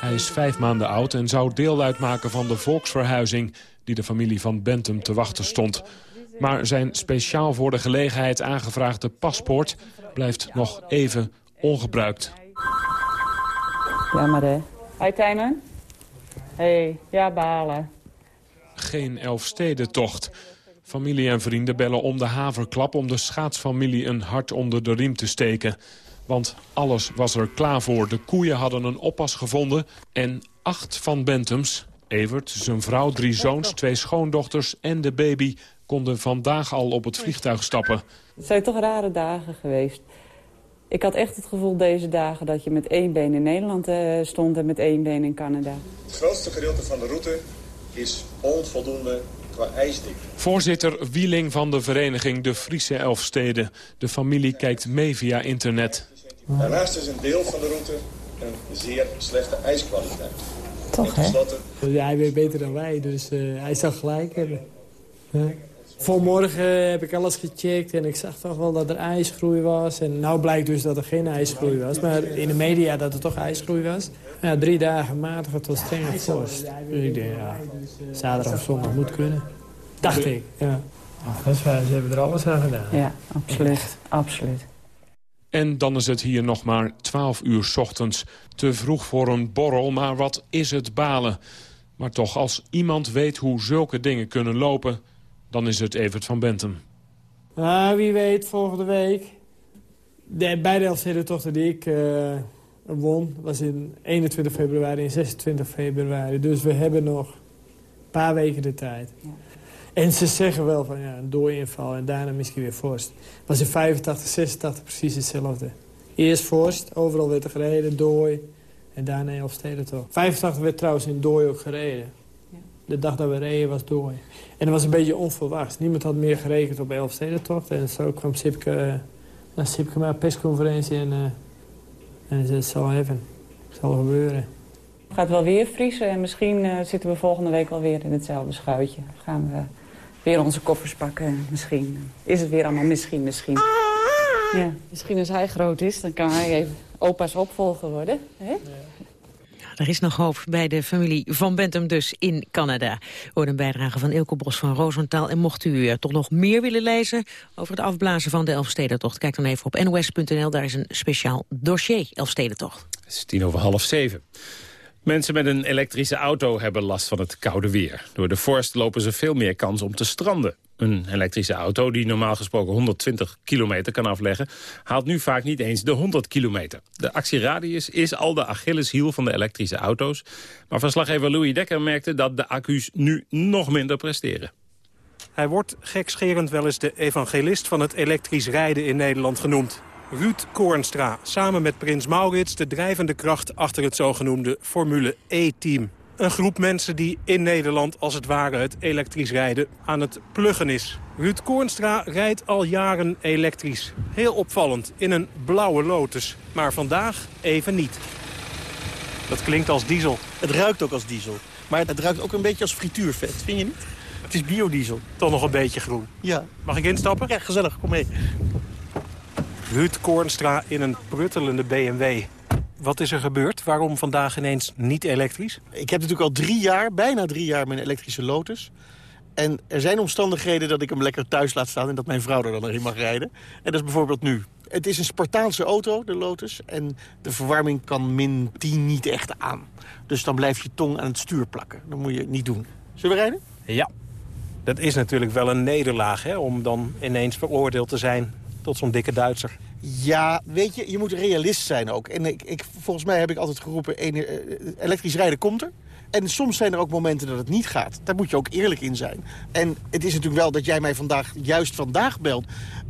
Hij is vijf maanden oud en zou deel uitmaken van de volksverhuizing... die de familie van Bentum te wachten stond. Maar zijn speciaal voor de gelegenheid aangevraagde paspoort blijft nog even ongebruikt.
Jammer hè. Hi Tijmen. hey, ja balen.
Geen Elfstedentocht. Familie en vrienden bellen om de haverklap om de schaatsfamilie een hart onder de riem te steken. Want alles was er klaar voor. De koeien hadden een oppas gevonden en acht van Bentums... Evert, zijn vrouw, drie zoons, twee schoondochters en de baby konden vandaag al op het vliegtuig stappen.
Het zijn toch rare dagen geweest. Ik had echt het gevoel deze dagen dat je met één been in Nederland eh, stond en met één been in Canada.
Het grootste gedeelte van de route is onvoldoende qua ijsdikte.
Voorzitter Wieling van de vereniging De Friese Elfsteden. De familie kijkt mee via internet.
Daarnaast is een deel van de route een zeer slechte ijskwaliteit.
Toch, hè?
Ja, hij weet beter dan wij, dus uh, hij zou gelijk hebben. Ja. Vanmorgen heb ik alles gecheckt en ik zag toch wel dat er ijsgroei was. En nou blijkt dus dat er geen ijsgroei was. Maar in de media dat er toch ijsgroei was. Ja, drie dagen matige tot strenge vorst. Dus ik denk, ja, zaterdag of zondag moet kunnen. Dacht ik, ja. Dat is Ze hebben er alles aan gedaan.
Ja, absoluut. absoluut.
En dan is het hier nog maar 12 uur s ochtends. Te vroeg voor een borrel, maar wat is het balen? Maar toch, als iemand weet hoe zulke dingen kunnen lopen dan is het Evert van Bentum.
Ah, wie weet, volgende week. De, bij de Elfstedentochten die ik uh, won, was in 21 februari en 26 februari. Dus we hebben nog een paar weken de tijd. Ja. En ze zeggen wel van ja, een doorinval en daarna misschien weer vorst. was in 85, 86 precies hetzelfde. Eerst vorst, overal werd er gereden, dooi. En daarna Elfstedentocht. 85 werd trouwens in dooi ook gereden. De dag dat we reden was dooi. En dat was een beetje onverwachts. Niemand had meer gerekend op Elfstedentocht. En zo kwam Sipke uh, naar Sipke maar persconferentie. En, uh, en hij zei, het zal even. Het zal gebeuren.
Het gaat wel weer vriezen. En misschien uh, zitten we volgende week alweer in hetzelfde schuitje. Gaan we weer onze koffers pakken. Misschien is het weer allemaal misschien, misschien. Ja, misschien als hij groot is, dan kan hij even opa's opvolger worden. Hè? Ja.
Er is nog hoop bij de familie Van Bentum dus in Canada. Hoort een bijdrage van Ilko Bos van Roosentaal. En mocht u uh, toch nog meer willen lezen over het afblazen van de Elfstedentocht... kijk dan even op nos.nl, daar is een speciaal dossier Elfstedentocht.
Het is tien over half zeven. Mensen met een elektrische auto hebben last van het koude weer. Door de vorst lopen ze veel meer kans om te stranden. Een elektrische auto die normaal gesproken 120 kilometer kan afleggen... haalt nu vaak niet eens de 100 kilometer. De actieradius is al de Achilleshiel van de elektrische auto's. Maar verslaggever Louis Dekker merkte dat de accu's nu nog minder presteren.
Hij wordt gekscherend wel eens de evangelist van het elektrisch rijden in Nederland genoemd. Ruud Koornstra, samen met Prins Maurits de drijvende kracht achter het zogenoemde Formule E-team. Een groep mensen die in Nederland als het ware het elektrisch rijden aan het pluggen is. Ruud Koornstra rijdt al jaren elektrisch. Heel opvallend, in een blauwe Lotus. Maar vandaag even niet. Dat klinkt als diesel.
Het ruikt ook als diesel. Maar het ruikt ook een beetje als frituurvet, vind je niet? Het is biodiesel.
Toch nog een beetje groen.
Ja.
Mag ik instappen?
Ja, gezellig. Kom mee.
Ruud Koornstra in een pruttelende BMW. Wat is er gebeurd? Waarom vandaag ineens niet elektrisch?
Ik heb natuurlijk al drie jaar, bijna drie jaar, mijn elektrische Lotus. En er zijn omstandigheden dat ik hem lekker thuis laat staan... en dat mijn vrouw er dan erin mag rijden. En dat is bijvoorbeeld nu. Het is een Spartaanse auto, de Lotus. En de verwarming kan min 10 niet echt aan. Dus dan blijft je tong aan het stuur plakken. Dat moet je niet doen. Zullen we rijden?
Ja. Dat is natuurlijk wel een nederlaag, hè, om dan ineens veroordeeld te zijn tot zo'n dikke Duitser.
Ja, weet je, je moet realist zijn ook. En ik, ik, volgens mij heb ik altijd geroepen, eh, elektrisch rijden komt er. En soms zijn er ook momenten dat het niet gaat. Daar moet je ook eerlijk in zijn. En het is natuurlijk wel dat jij mij vandaag, juist vandaag belt.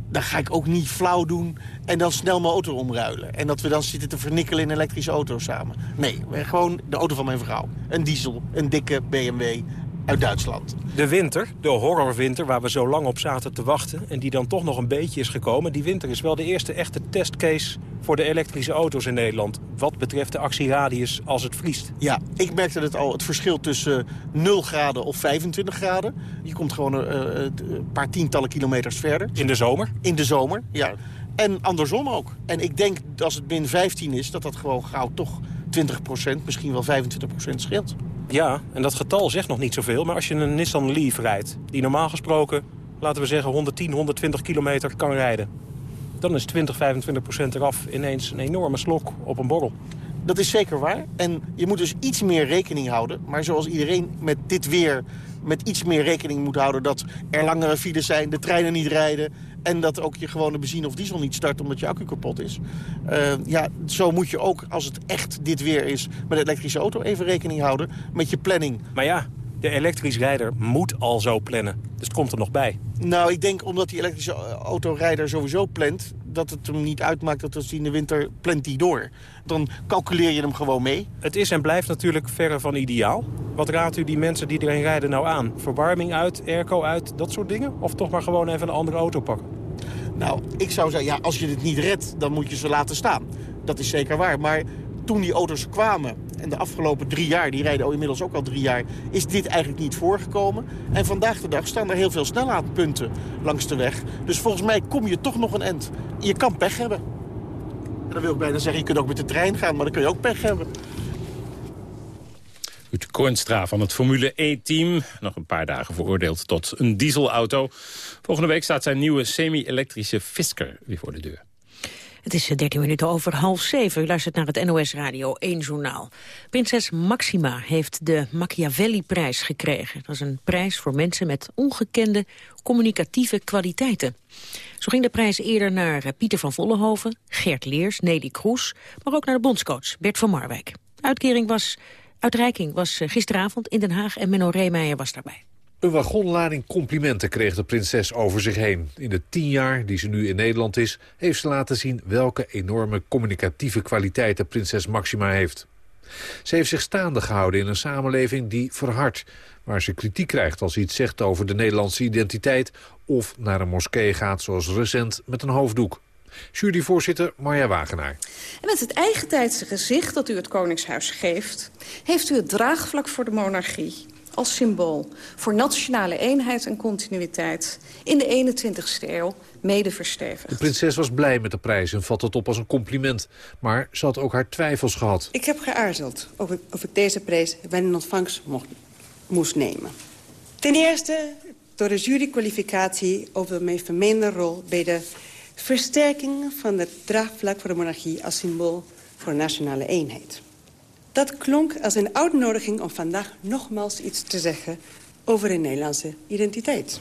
Dan ga ik ook niet flauw doen en dan snel mijn auto omruilen. En dat we dan zitten te vernikkelen in elektrische auto samen. Nee, gewoon de auto van mijn vrouw. Een diesel, een dikke BMW uit Duitsland.
De winter, de horrorwinter waar we zo lang op zaten te wachten... en die dan toch nog een beetje is gekomen... die winter is wel de eerste echte testcase voor de elektrische auto's in Nederland... wat betreft de actieradius als het vriest.
Ja, ik merkte het al, het verschil tussen 0 graden of 25 graden. Je komt gewoon eh, eh, een paar tientallen kilometers verder.
In de zomer?
In de zomer, ja. En andersom ook. En ik denk als het min 15 is, dat dat gewoon gauw toch 20% misschien wel 25% scheelt.
Ja, en dat getal zegt nog niet zoveel... maar als je een Nissan Leaf rijdt... die normaal gesproken, laten we zeggen, 110, 120 kilometer kan rijden... dan is 20, 25 procent eraf ineens een enorme slok op een borrel.
Dat is zeker waar. En je moet dus iets meer rekening houden. Maar zoals iedereen met dit weer met iets meer rekening moet houden... dat er langere files zijn, de treinen niet rijden... en dat ook je gewone benzine of diesel niet start omdat je accu kapot is. Uh, ja, zo moet je ook, als het echt dit weer is... met de elektrische auto even rekening houden met je planning.
Maar ja, de elektrisch rijder moet al zo plannen. Dus het komt er nog bij.
Nou, ik denk omdat die elektrische autorijder sowieso plant... dat het hem niet uitmaakt dat als hij in de winter plant hij door. Dan calculeer je hem gewoon mee.
Het is en blijft natuurlijk verre van ideaal. Wat raadt u die mensen die erin rijden nou aan? Verwarming uit, airco uit, dat soort dingen? Of toch maar gewoon even een andere auto pakken?
Nou, ik zou zeggen, ja, als je het niet redt, dan moet je ze laten staan. Dat is zeker waar. Maar toen die auto's kwamen, en de afgelopen drie jaar, die rijden inmiddels ook al drie jaar, is dit eigenlijk niet voorgekomen. En vandaag de dag staan er heel veel snellaadpunten langs de weg. Dus volgens mij kom je toch nog een end. Je kan pech hebben. En dan wil ik bijna zeggen, je kunt ook met de trein gaan, maar dan kun je ook pech hebben.
Ruud Koornstra van het Formule E-team. Nog een paar dagen veroordeeld tot een dieselauto. Volgende week staat zijn nieuwe semi-elektrische Fisker weer voor de deur.
Het is 13 minuten over half zeven. U luistert naar het NOS Radio 1 Journaal. Prinses Maxima heeft de Machiavelli-prijs gekregen. Dat is een prijs voor mensen met ongekende communicatieve kwaliteiten. Zo ging de prijs eerder naar Pieter van Vollenhoven, Gert Leers, Nelly Kroes... maar ook naar de bondscoach Bert van Marwijk. Uitkering was, uitreiking was gisteravond in Den Haag en Menno Reemeijer was daarbij.
Een wagonlading complimenten kreeg de prinses over zich heen. In de tien jaar die ze nu in Nederland is... heeft ze laten zien welke enorme communicatieve kwaliteiten prinses Maxima heeft. Ze heeft zich staande gehouden in een samenleving die verhardt... waar ze kritiek krijgt als ze iets zegt over de Nederlandse identiteit... of naar een moskee gaat zoals recent met een hoofddoek. Juryvoorzitter Marja Wagenaar.
En met het eigentijdse gezicht dat u het Koningshuis geeft... heeft u het draagvlak voor de monarchie als symbool voor nationale eenheid en continuïteit in de 21ste eeuw mede verstevigd.
De prinses was blij met de prijs en vat het op als een compliment. Maar ze had ook haar twijfels gehad.
Ik heb geaarzeld of ik, of ik deze prijs wel in ontvangst mocht, moest nemen. Ten eerste door de jurykwalificatie over mijn vermeende rol... bij de versterking van het draagvlak voor de monarchie als symbool voor nationale eenheid.
Dat klonk als een uitnodiging om vandaag nogmaals iets te zeggen over de Nederlandse identiteit.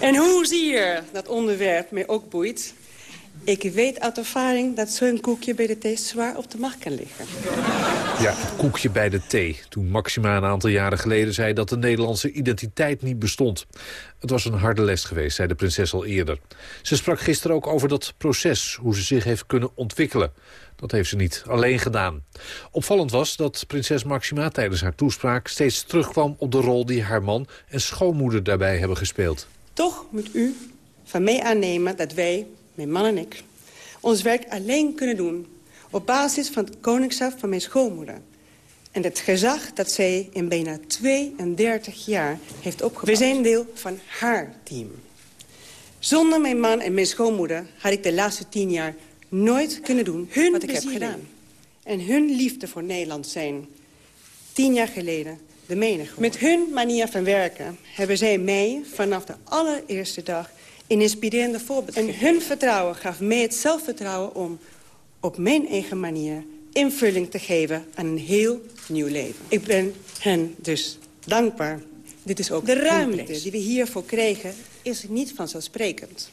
en hoe zie je dat onderwerp mij ook boeit? Ik weet uit ervaring dat zo'n koekje bij de thee zwaar op de macht kan liggen.
Ja, het koekje bij de thee. Toen Maxima een aantal jaren geleden zei dat de Nederlandse identiteit niet bestond. Het was een harde les geweest, zei de prinses al eerder. Ze sprak gisteren ook over dat proces, hoe ze zich heeft kunnen ontwikkelen. Dat heeft ze niet alleen gedaan. Opvallend was dat prinses Maxima tijdens haar toespraak steeds terugkwam op de rol die haar man en schoonmoeder daarbij hebben gespeeld.
Toch moet u van mij aannemen dat wij mijn man en ik, ons werk alleen kunnen doen... op basis van het koningschap van mijn schoonmoeder. En het gezag dat zij in bijna 32 jaar heeft opgebouwd. We zijn deel van haar team. Zonder mijn man en mijn schoonmoeder had ik de laatste tien jaar nooit kunnen doen hun wat ik heb gedaan. En hun liefde voor Nederland zijn tien jaar geleden de menige. Met hun manier van werken hebben zij mij vanaf de allereerste dag een inspirerende voorbeeld. En hun vertrouwen gaf mij het zelfvertrouwen om op mijn eigen manier invulling te geven aan een heel nieuw leven. Ik ben hen dus dankbaar. Dit is ook de ruimte die we hiervoor kregen is niet vanzelfsprekend.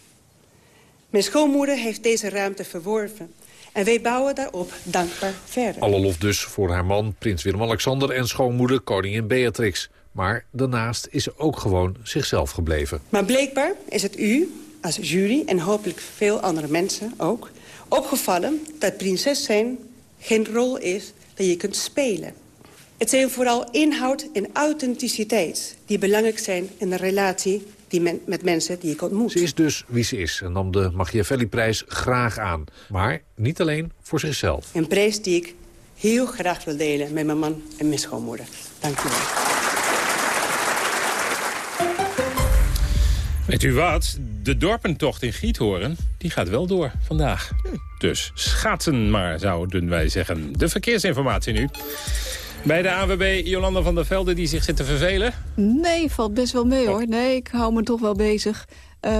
Mijn schoonmoeder heeft deze ruimte verworven. En wij bouwen daarop dankbaar verder.
Alle lof dus voor haar man, prins Willem-Alexander... en schoonmoeder, koningin Beatrix. Maar daarnaast is ze ook gewoon zichzelf gebleven.
Maar blijkbaar is het u, als jury en hopelijk veel andere mensen ook... opgevallen dat prinses zijn geen rol is dat je kunt spelen. Het zijn vooral inhoud en authenticiteit... die belangrijk zijn in de relatie die men, met mensen die ik ontmoet.
Ze is dus wie ze is en nam de Machiavelli-prijs graag aan. Maar niet alleen voor zichzelf.
Een prijs die ik heel graag wil delen met mijn man en mijn schoonmoeder. Dank u wel.
Weet u wat? De dorpentocht in Giethoorn die gaat wel door vandaag. Dus schaatsen maar, zouden wij zeggen. De verkeersinformatie nu. Bij de AWB Jolanda van der Velde die zich zit te vervelen?
Nee, valt best wel mee hoor. Nee, ik hou me toch wel bezig. Uh,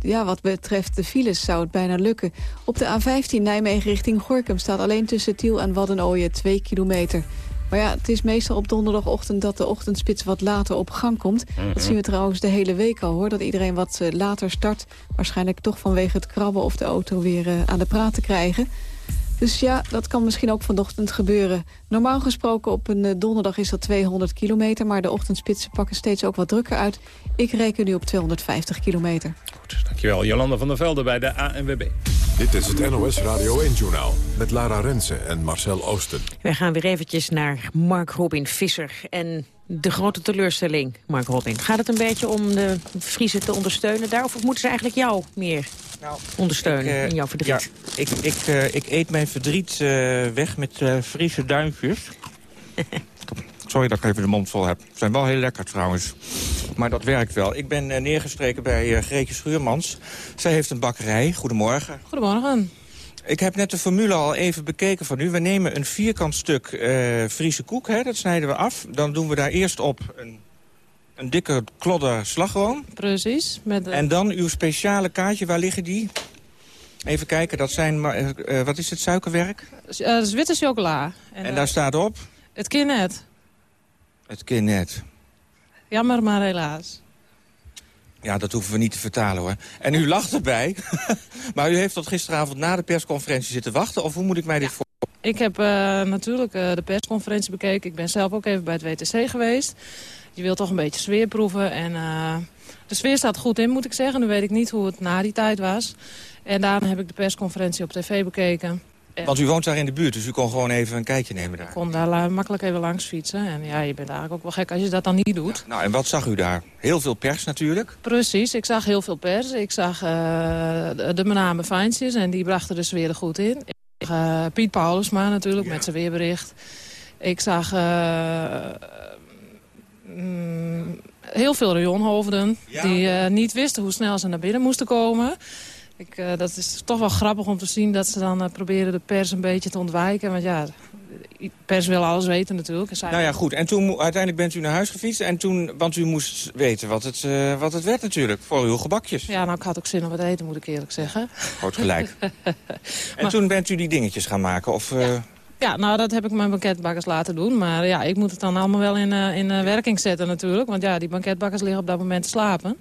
ja, wat betreft de files zou het bijna lukken. Op de A15 Nijmegen richting Gorkum staat alleen tussen Tiel en Waddenooien 2 kilometer. Maar ja, het is meestal op donderdagochtend dat de ochtendspits wat later op gang komt. Dat
Mhm.
zien we trouwens de hele week al hoor. Dat iedereen wat eh, later start. Waarschijnlijk toch vanwege het krabben of de auto weer eh, aan de praat te krijgen. Dus ja, dat kan misschien ook vanochtend gebeuren. Normaal gesproken op een eh, donderdag is dat 200 kilometer... maar de ochtendspitsen pakken steeds ook wat drukker uit. Ik reken nu op 250 kilometer.
Dankjewel, Jolanda van der Velde bij de ANWB.
Dit is het NOS Radio 1-journaal met Lara Rensen en Marcel Oosten.
Wij gaan weer eventjes naar Mark Robin Visser en de grote teleurstelling, Mark Robin. Gaat het een beetje om de Friese te ondersteunen daar... of moeten ze eigenlijk jou meer ondersteunen
Ik, eh,
in jouw verdriet?
Ja, ik, ik, eh, ik eet mijn verdriet eh, weg met eh, Friese duimpjes. Sorry dat ik even de mond vol heb. Ze zijn wel heel lekker trouwens. Maar dat werkt wel. Ik ben neergestreken bij uh, Greetje Schuurmans. Zij heeft een bakkerij. Goedemorgen.
Goedemorgen.
Ik heb net de formule al even bekeken van u. We nemen een vierkant stuk eh, Friese koek, hè, dat snijden we af. Dan doen we daar eerst op een, een dikke klodder slagroom.
Precies. Met de...
En dan uw speciale kaartje, waar liggen die? Even kijken, dat zijn, eh, eh, wat is het, suikerwerk?
Uh, dat is witte chocola.
En, en daar staat op?
Het kinnet.
Het kinnet.
Jammer, maar helaas.
Ja, dat hoeven we niet te vertalen hoor. En u lacht erbij. maar u heeft tot gisteravond na de persconferentie zitten wachten? Of hoe moet ik mij dit voor...
Ik heb uh, natuurlijk uh, de persconferentie bekeken. Ik ben zelf ook even bij het WTC geweest. Je wil toch een beetje sfeer proeven. En uh, de sfeer staat goed in, moet ik zeggen. Nu weet ik niet hoe het na die tijd was. En daarna heb ik de persconferentie op tv bekeken.
Want u woont daar in de buurt, dus u kon gewoon even een kijkje nemen daar.
Ik kon daar makkelijk even langs fietsen. En ja, je bent eigenlijk ook wel gek als je dat dan niet doet.
Ja, nou, en wat zag u daar? Heel veel pers natuurlijk?
Precies, ik zag heel veel pers. Ik zag uh, de, de met name Fijntjes en die brachten de sfeer er goed in. Ik zag uh, Piet Paulusma natuurlijk ja. met zijn weerbericht. Ik zag... Uh, mm, heel veel rayonhoofden ja. die niet wisten hoe snel ze naar binnen moesten komen. Ik, uh, dat is toch wel grappig om te zien dat ze dan uh, proberen de pers een beetje te ontwijken. Want ja, pers wil alles weten natuurlijk. Zij-
Nou ja, goed. En toen uiteindelijk bent u naar huis gefietst. En toen, want u moest weten wat het, eh, wat het werd natuurlijk. Voor uw gebakjes.
Ja, nou, ik had ook zin om wat eten, moet ik eerlijk zeggen.
Groot gelijk. en toen bent u die dingetjes gaan maken? Of, eh,
Ja, nou, dat heb ik mijn banketbakkers laten doen. Maar ja, ik moet het dan allemaal wel in, eh, in eh, werking zetten natuurlijk. Want ja, die banketbakkers liggen op dat moment te slapen.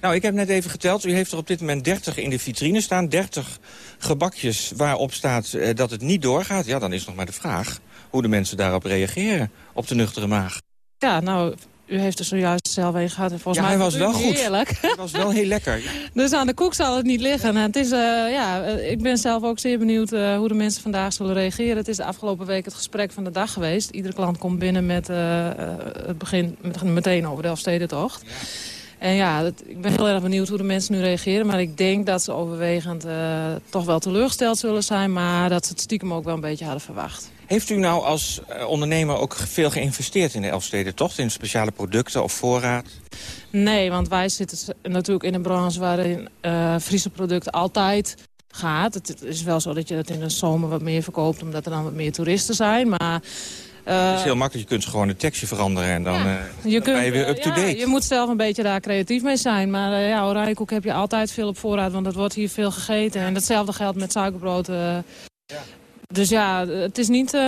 Nou, ik heb net even geteld. U heeft er op dit moment 30 in de vitrine staan. 30 gebakjes waarop staat eh, dat het niet doorgaat. Ja, dan is nog maar de vraag hoe de mensen daarop reageren. Op de nuchtere maag.
Ja, nou, u heeft er zojuist zelf een gehad. En volgens
Ja,
mij
hij was wel goed.
Heerlijk.
Het was wel heel lekker. Ja.
Dus aan de koek zal het niet liggen. En het is, eh, ja, eh, ik ben zelf ook zeer benieuwd hoe de mensen vandaag zullen reageren. Het is de afgelopen week het gesprek van de dag geweest. Iedere klant komt binnen met het begin met, meteen over de Elfstedentocht. En ja, dat- ik ben heel erg benieuwd hoe de mensen nu reageren. Maar ik denk dat ze overwegend eh, toch wel teleurgesteld zullen zijn. Maar dat ze het stiekem ook wel een beetje hadden verwacht.
Heeft u nou als eh, ondernemer ook veel geïnvesteerd in de Elfstedentocht? In speciale producten of voorraad?
Nee, want wij zitten natuurlijk in een branche waarin eh Friese producten altijd gaat. Het, is wel zo dat je het in de zomer wat meer verkoopt... omdat er dan wat meer toeristen zijn, maar... eh,
Het is heel makkelijk. Je kunt gewoon het tekstje veranderen en dan eh,
je,
ben je
kunt,
weer up-to-date.
ja, je moet zelf een beetje daar creatief mee zijn. Maar eh, ja, oranjekoek heb je altijd veel op voorraad, want het wordt hier veel gegeten. En hetzelfde geldt met suikerbrood. eh. Dus ja, het is niet...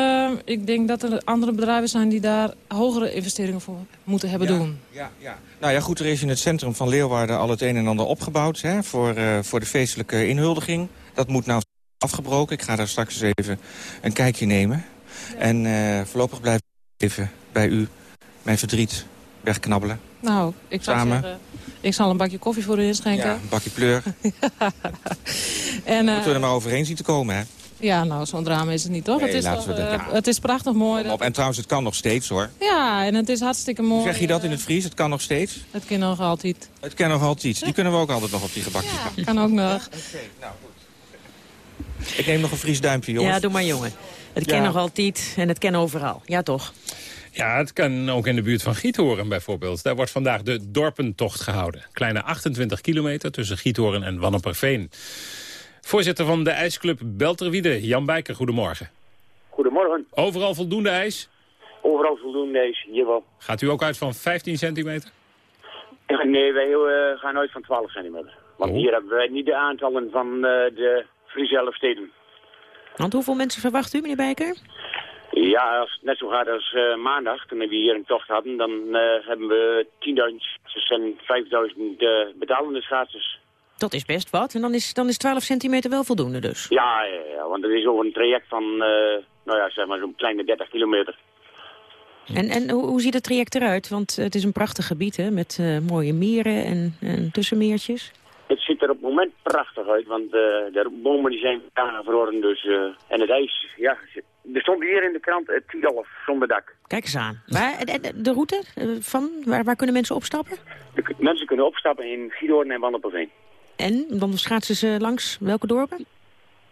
ik denk dat er andere bedrijven zijn die daar hogere investeringen voor moeten hebben doen.
Ja, ja. Nou ja, goed, er is in het centrum van Leeuwarden al het een en ander opgebouwd... Hè, voor, voor de feestelijke inhuldiging. Dat moet nou afgebroken. Ik ga daar straks eens even een kijkje nemen. En eh, voorlopig blijf ik even bij u mijn verdriet wegknabbelen.
Nou, ik zou
Samen.
zeggen, ik zal een bakje koffie voor u inschenken.
Ja, een bakje pleur.
En, eh,
Moeten we er maar overheen zien te komen, hè?
ja, nou, zo'n drama is het niet, toch?
Nee,
het, is
laten
toch,
we dat-
eh,
ja.
het is prachtig mooi.
Op. En trouwens, het kan nog steeds, hoor.
Ja, en het is hartstikke mooi.
Zeg je dat in het Fries? Het kan nog steeds?
Het kan nog altijd.
Het kan nog altijd. Die kunnen we ook altijd nog op die gebakjes maken.
Kan ook nog.
Ik neem nog een Fries duimpje, jongens.
Ja, doe maar jongen. Het
Ja.
ken nog altijd en het ken overal. Ja, toch?
Ja, het kan ook in de buurt van Giethoorn bijvoorbeeld. Daar wordt vandaag de Dorpentocht gehouden. Kleine 28 kilometer tussen Giethoorn en Wanneperveen. Voorzitter van de ijsclub Belterwiede, Jan Bijker, goedemorgen.
Goedemorgen.
Overal voldoende ijs?
Overal voldoende is, jawel.
Gaat u ook uit van 15 centimeter?
Nee, wij eh, gaan uit van 12 centimeter. Want
Oh.
hier hebben wij niet de aantallen van eh, de Friese elfsteden.
Want hoeveel mensen verwacht u, meneer Bijker?
Ja, als het net zo gaat als eh, maandag, toen we hier een tocht hadden, dan eh, hebben we 10.000 en 5.000 eh, betalende schaatsers.
Dat is best wat. En dan is, dan is 12 centimeter wel voldoende dus.
Ja, ja, ja, want het is over een traject van, nou ja, zeg maar zo'n kleine 30 kilometer.
En, en hoe, hoe ziet het traject eruit? Want het is een prachtig gebied, hè? Met mooie meren en, en tussenmeertjes.
Het ziet er op het moment prachtig uit, want eh, de bomen die zijn aangevroren dus, eh, en het ijs, ja, er stond hier in de krant het Tidalf zonder dak.
Kijk eens aan. Waar, de route eh, van, waar, waar kunnen mensen opstappen?
De mensen kunnen opstappen in Gidoorn en Wanneperveen.
En dan schaatsen ze langs welke dorpen?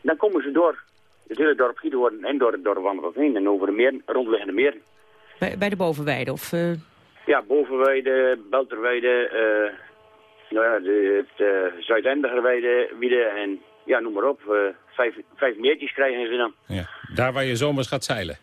Dan komen ze door het hele dorp Gidoorn en door het dorp en over de meer, rondliggende meren.
Bij, bij de bovenweide? Of, eh,
Ja, Bovenweide, Belterweide, eh nou ja, de, het uh, Zuidendigerweide, Wiede en ja, noem maar op. eh, vijf, vijf meertjes krijgen ze dan.
Ja. Daar waar je zomers gaat zeilen.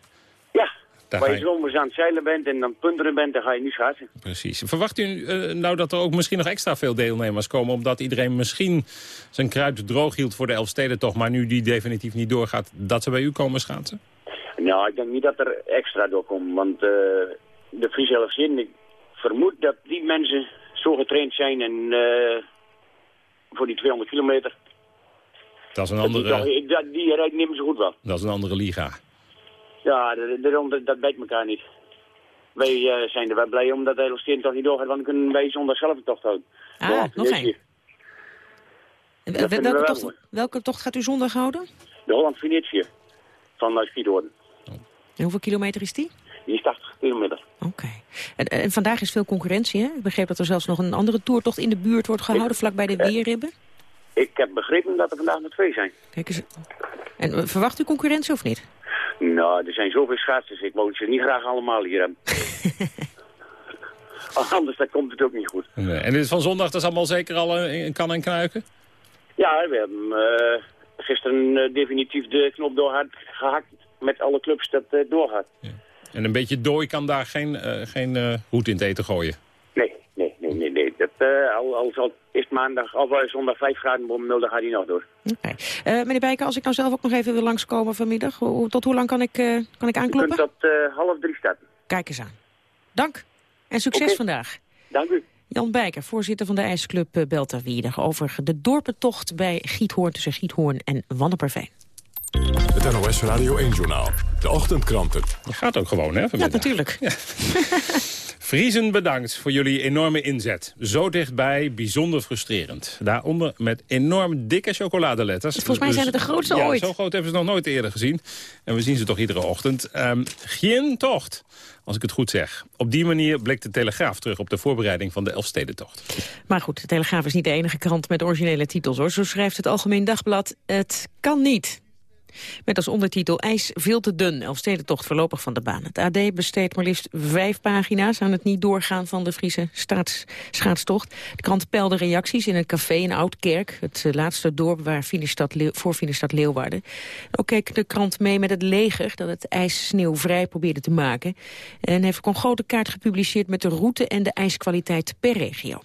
Ja,
Daar
waar je
je-
zomers aan het zeilen bent en dan punteren bent, dan ga je nu schaatsen.
Precies. Verwacht u eh, nou dat er ook misschien nog extra veel deelnemers komen... omdat iedereen misschien zijn kruid droog hield voor de Elfstedentocht... maar nu die definitief niet doorgaat, dat ze bij u komen schaatsen?
Nou, ik denk niet dat er extra doorkomt, want eh, de Friese Elfzin, ik vermoed dat die mensen zo getraind zijn en eh, voor die 200 kilometer.
Dat is een
dat die,
andere,
dat, die rijdt nemen ze goed wel.
dat is een andere liga.
Ja, de- de- dat bijt elkaar niet. Wij eh, zijn er wel blij omdat de Elfzin toch niet doorgaat, want dan kunnen wij zondag zelf een tocht houden.
Ah, nog één.
Dat
welke,
wel
tocht, welke tocht gaat u zondag houden?
De Holland Venetië van uh.
En hoeveel kilometer is die?
Die is 80 kilometer.
En, en vandaag is veel concurrentie, hè? Ik begreep dat er zelfs nog een andere toertocht in de buurt wordt gehouden... vlakbij de Weerribben.
Ik heb begrepen dat er vandaag nog twee zijn.
Kijk eens. En eh, verwacht u concurrentie of niet?
Nou, er zijn zoveel schaatsers. Ik wou ze niet graag allemaal hier hebben. Anders dan komt het ook niet goed.
Nee. En dit is van zondag, dat is allemaal zeker al een, een kan en knuiken?
Ja, we hebben eh, gisteren eh, definitief de knop door hard gehakt. met alle clubs dat eh, doorgaat.
En een beetje dooi kan daar geen, uh, geen uh, hoed in het eten gooien?
Nee, nee, nee, nee. nee. Dat, uh, al, al zal is maandag of zondag 5 graden boven nul, dan gaat hij nog door.
Oké. Okay. meneer Bijker, als ik nou zelf ook nog even wil langskomen vanmiddag, tot hoe lang kan ik, kan ik aankloppen?
U kunt tot half drie starten.
Kijk eens aan. Dank en succes
okay.
vandaag.
Dank u.
Jan Bijker, voorzitter van de ijsclub Beltawierde... over de dorpentocht bij Giethoorn tussen Giethoorn en Wanneperveen.
Het NOS Radio 1-journaal. De ochtendkranten.
Je gaat ook gewoon, hè?
Vanmiddag. Ja, natuurlijk. Ja.
Vriezen bedankt voor jullie enorme inzet. Zo dichtbij, bijzonder frustrerend. Daaronder met enorm dikke chocoladeletters.
Volgens mij zijn het de grootste
ja,
ooit.
zo groot hebben ze nog nooit eerder gezien. En we zien ze toch iedere ochtend. Um, geen tocht, als ik het goed zeg. Op die manier blikt de Telegraaf terug op de voorbereiding van de Elfstedentocht.
Maar goed, de Telegraaf is niet de enige krant met originele titels. hoor. Zo schrijft het Algemeen Dagblad, het kan niet. Met als ondertitel IJs veel te dun, Elfstedentocht voorlopig van de baan. Het AD besteedt maar liefst vijf pagina's aan het niet doorgaan van de Friese staatsschaatstocht. De krant peilde reacties in een café in Oudkerk, het laatste dorp waar Finestad, voor Finestad Leeuwarden. Ook keek de krant mee met het leger dat het ijs sneeuwvrij probeerde te maken. En heeft een grote kaart gepubliceerd met de route en de ijskwaliteit per regio.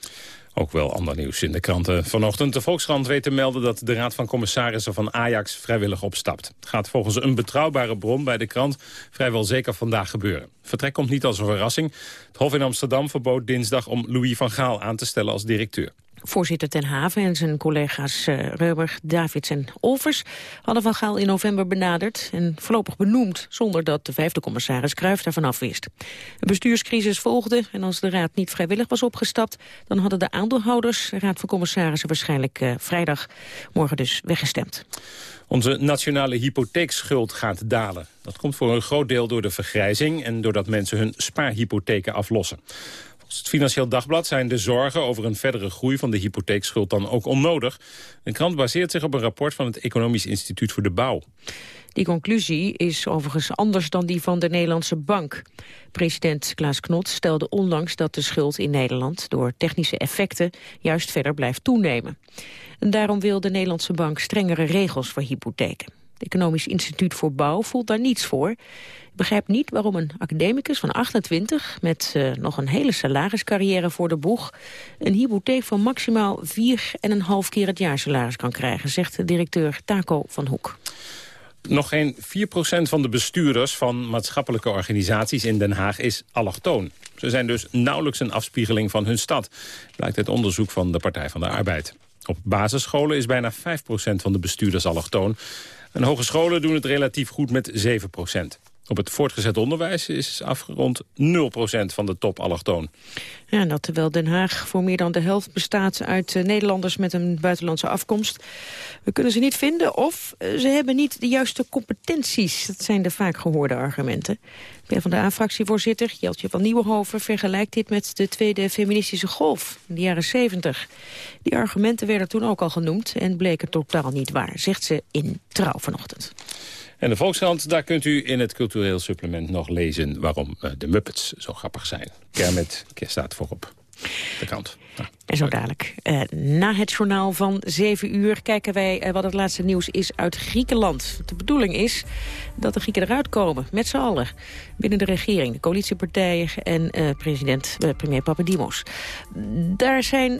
Ook wel ander nieuws in de kranten vanochtend. De Volkskrant weet te melden dat de Raad van Commissarissen van Ajax vrijwillig opstapt. Gaat volgens een betrouwbare bron bij de krant vrijwel zeker vandaag gebeuren. Vertrek komt niet als een verrassing. Het Hof in Amsterdam verbood dinsdag om Louis van Gaal aan te stellen als directeur.
Voorzitter Ten Haven en zijn collega's uh, Reuber, Davids en Olvers hadden Van Gaal in november benaderd en voorlopig benoemd zonder dat de vijfde commissaris Kruijf daarvan afwist. Een bestuurscrisis volgde en als de raad niet vrijwillig was opgestapt, dan hadden de aandeelhouders, de raad van commissarissen waarschijnlijk uh, vrijdag morgen dus weggestemd.
Onze nationale hypotheekschuld gaat dalen. Dat komt voor een groot deel door de vergrijzing en doordat mensen hun spaarhypotheken aflossen. Het Financieel Dagblad zijn de zorgen over een verdere groei van de hypotheekschuld dan ook onnodig. Een krant baseert zich op een rapport van het Economisch Instituut voor de Bouw.
Die conclusie is overigens anders dan die van de Nederlandse Bank. President Klaas Knot stelde onlangs dat de schuld in Nederland... door technische effecten juist verder blijft toenemen. En daarom wil de Nederlandse Bank strengere regels voor hypotheken. Het Economisch Instituut voor Bouw voelt daar niets voor. Ik begrijp niet waarom een academicus van 28... met uh, nog een hele salariscarrière voor de boeg... een hypotheek van maximaal 4,5 keer het jaarsalaris kan krijgen... zegt directeur Taco van Hoek.
Nog geen 4% van de bestuurders van maatschappelijke organisaties in Den Haag is allochtoon. Ze zijn dus nauwelijks een afspiegeling van hun stad, blijkt uit onderzoek van de Partij van de Arbeid. Op basisscholen is bijna 5% van de bestuurders allochtoon. En hogescholen doen het relatief goed met 7%. Op het voortgezet onderwijs is afgerond 0% van de top allochtoon.
Ja, en dat terwijl Den Haag voor meer dan de helft bestaat uit uh, Nederlanders met een buitenlandse afkomst. We kunnen ze niet vinden of uh, ze hebben niet de juiste competenties. Dat zijn de vaak gehoorde argumenten. PvdA-fractievoorzitter Jeltje van Nieuwenhoven vergelijkt dit met de tweede feministische golf in de jaren 70. Die argumenten werden toen ook al genoemd en bleken totaal niet waar, zegt ze in Trouw vanochtend.
En de Volkskrant, daar kunt u in het cultureel supplement nog lezen... waarom uh, de Muppets zo grappig zijn. Kermit staat voorop. De kant.
En zo dadelijk. Uh, na het journaal van 7 uur kijken wij uh, wat het laatste nieuws is uit Griekenland. De bedoeling is dat de Grieken eruit komen, met z'n allen. Binnen de regering, de coalitiepartijen en uh, president, premier Papadimos. Daar zijn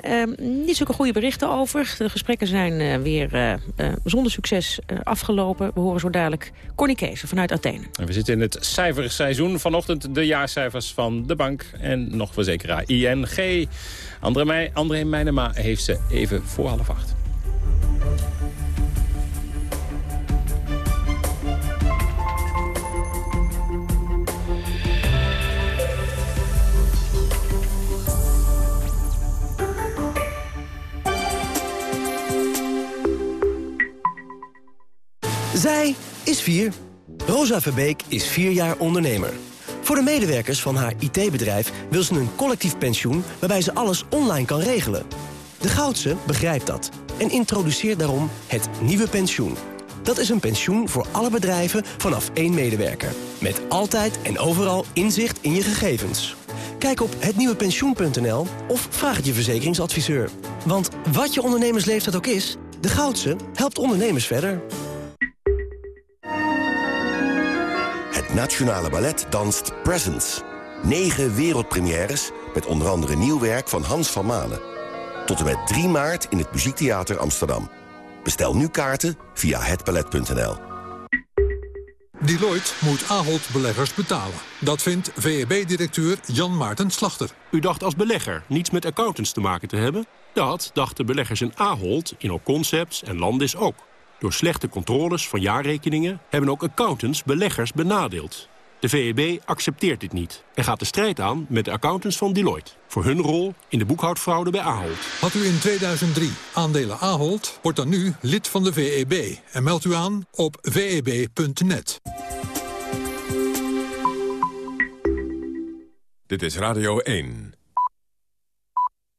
niet zulke goede berichten over. De gesprekken zijn weer zonder succes afgelopen. We horen zo dadelijk Corny Kees vanuit Athene.
En we zitten in het cijferseizoen. Vanochtend de jaarcijfers van de bank en nog verzekeraar ING... André, André Meijnema heeft ze even voor half acht.
Zij is vier. Rosa Verbeek is vier jaar ondernemer. Voor de medewerkers van haar IT-bedrijf wil ze een collectief pensioen... waarbij ze alles online kan regelen. De Goudse begrijpt dat en introduceert daarom het nieuwe pensioen. Dat is een pensioen voor alle bedrijven vanaf één medewerker. Met altijd en overal inzicht in je gegevens. Kijk op hetnieuwepensioen.nl of vraag het je verzekeringsadviseur. Want wat je ondernemersleeftijd ook is... de Goudse helpt ondernemers verder. Nationale Ballet danst Presents. Negen wereldpremières met onder andere nieuw werk van Hans van Manen. Tot en met 3 maart in het Muziektheater Amsterdam. Bestel nu kaarten via hetballet.nl.
Deloitte moet Ahold beleggers betalen. Dat vindt VEB-directeur Jan Maarten Slachter.
U dacht als belegger niets met accountants te maken te hebben? Dat dachten beleggers in Ahold, Concepts en Landis ook. Door slechte controles van jaarrekeningen hebben ook accountants beleggers benadeeld. De VEB accepteert dit niet en gaat de strijd aan met de accountants van Deloitte... voor hun rol in de boekhoudfraude bij Ahold.
Had u in 2003 aandelen Ahold, wordt dan nu lid van de VEB... en meldt u aan op veb.net.
Dit is Radio 1.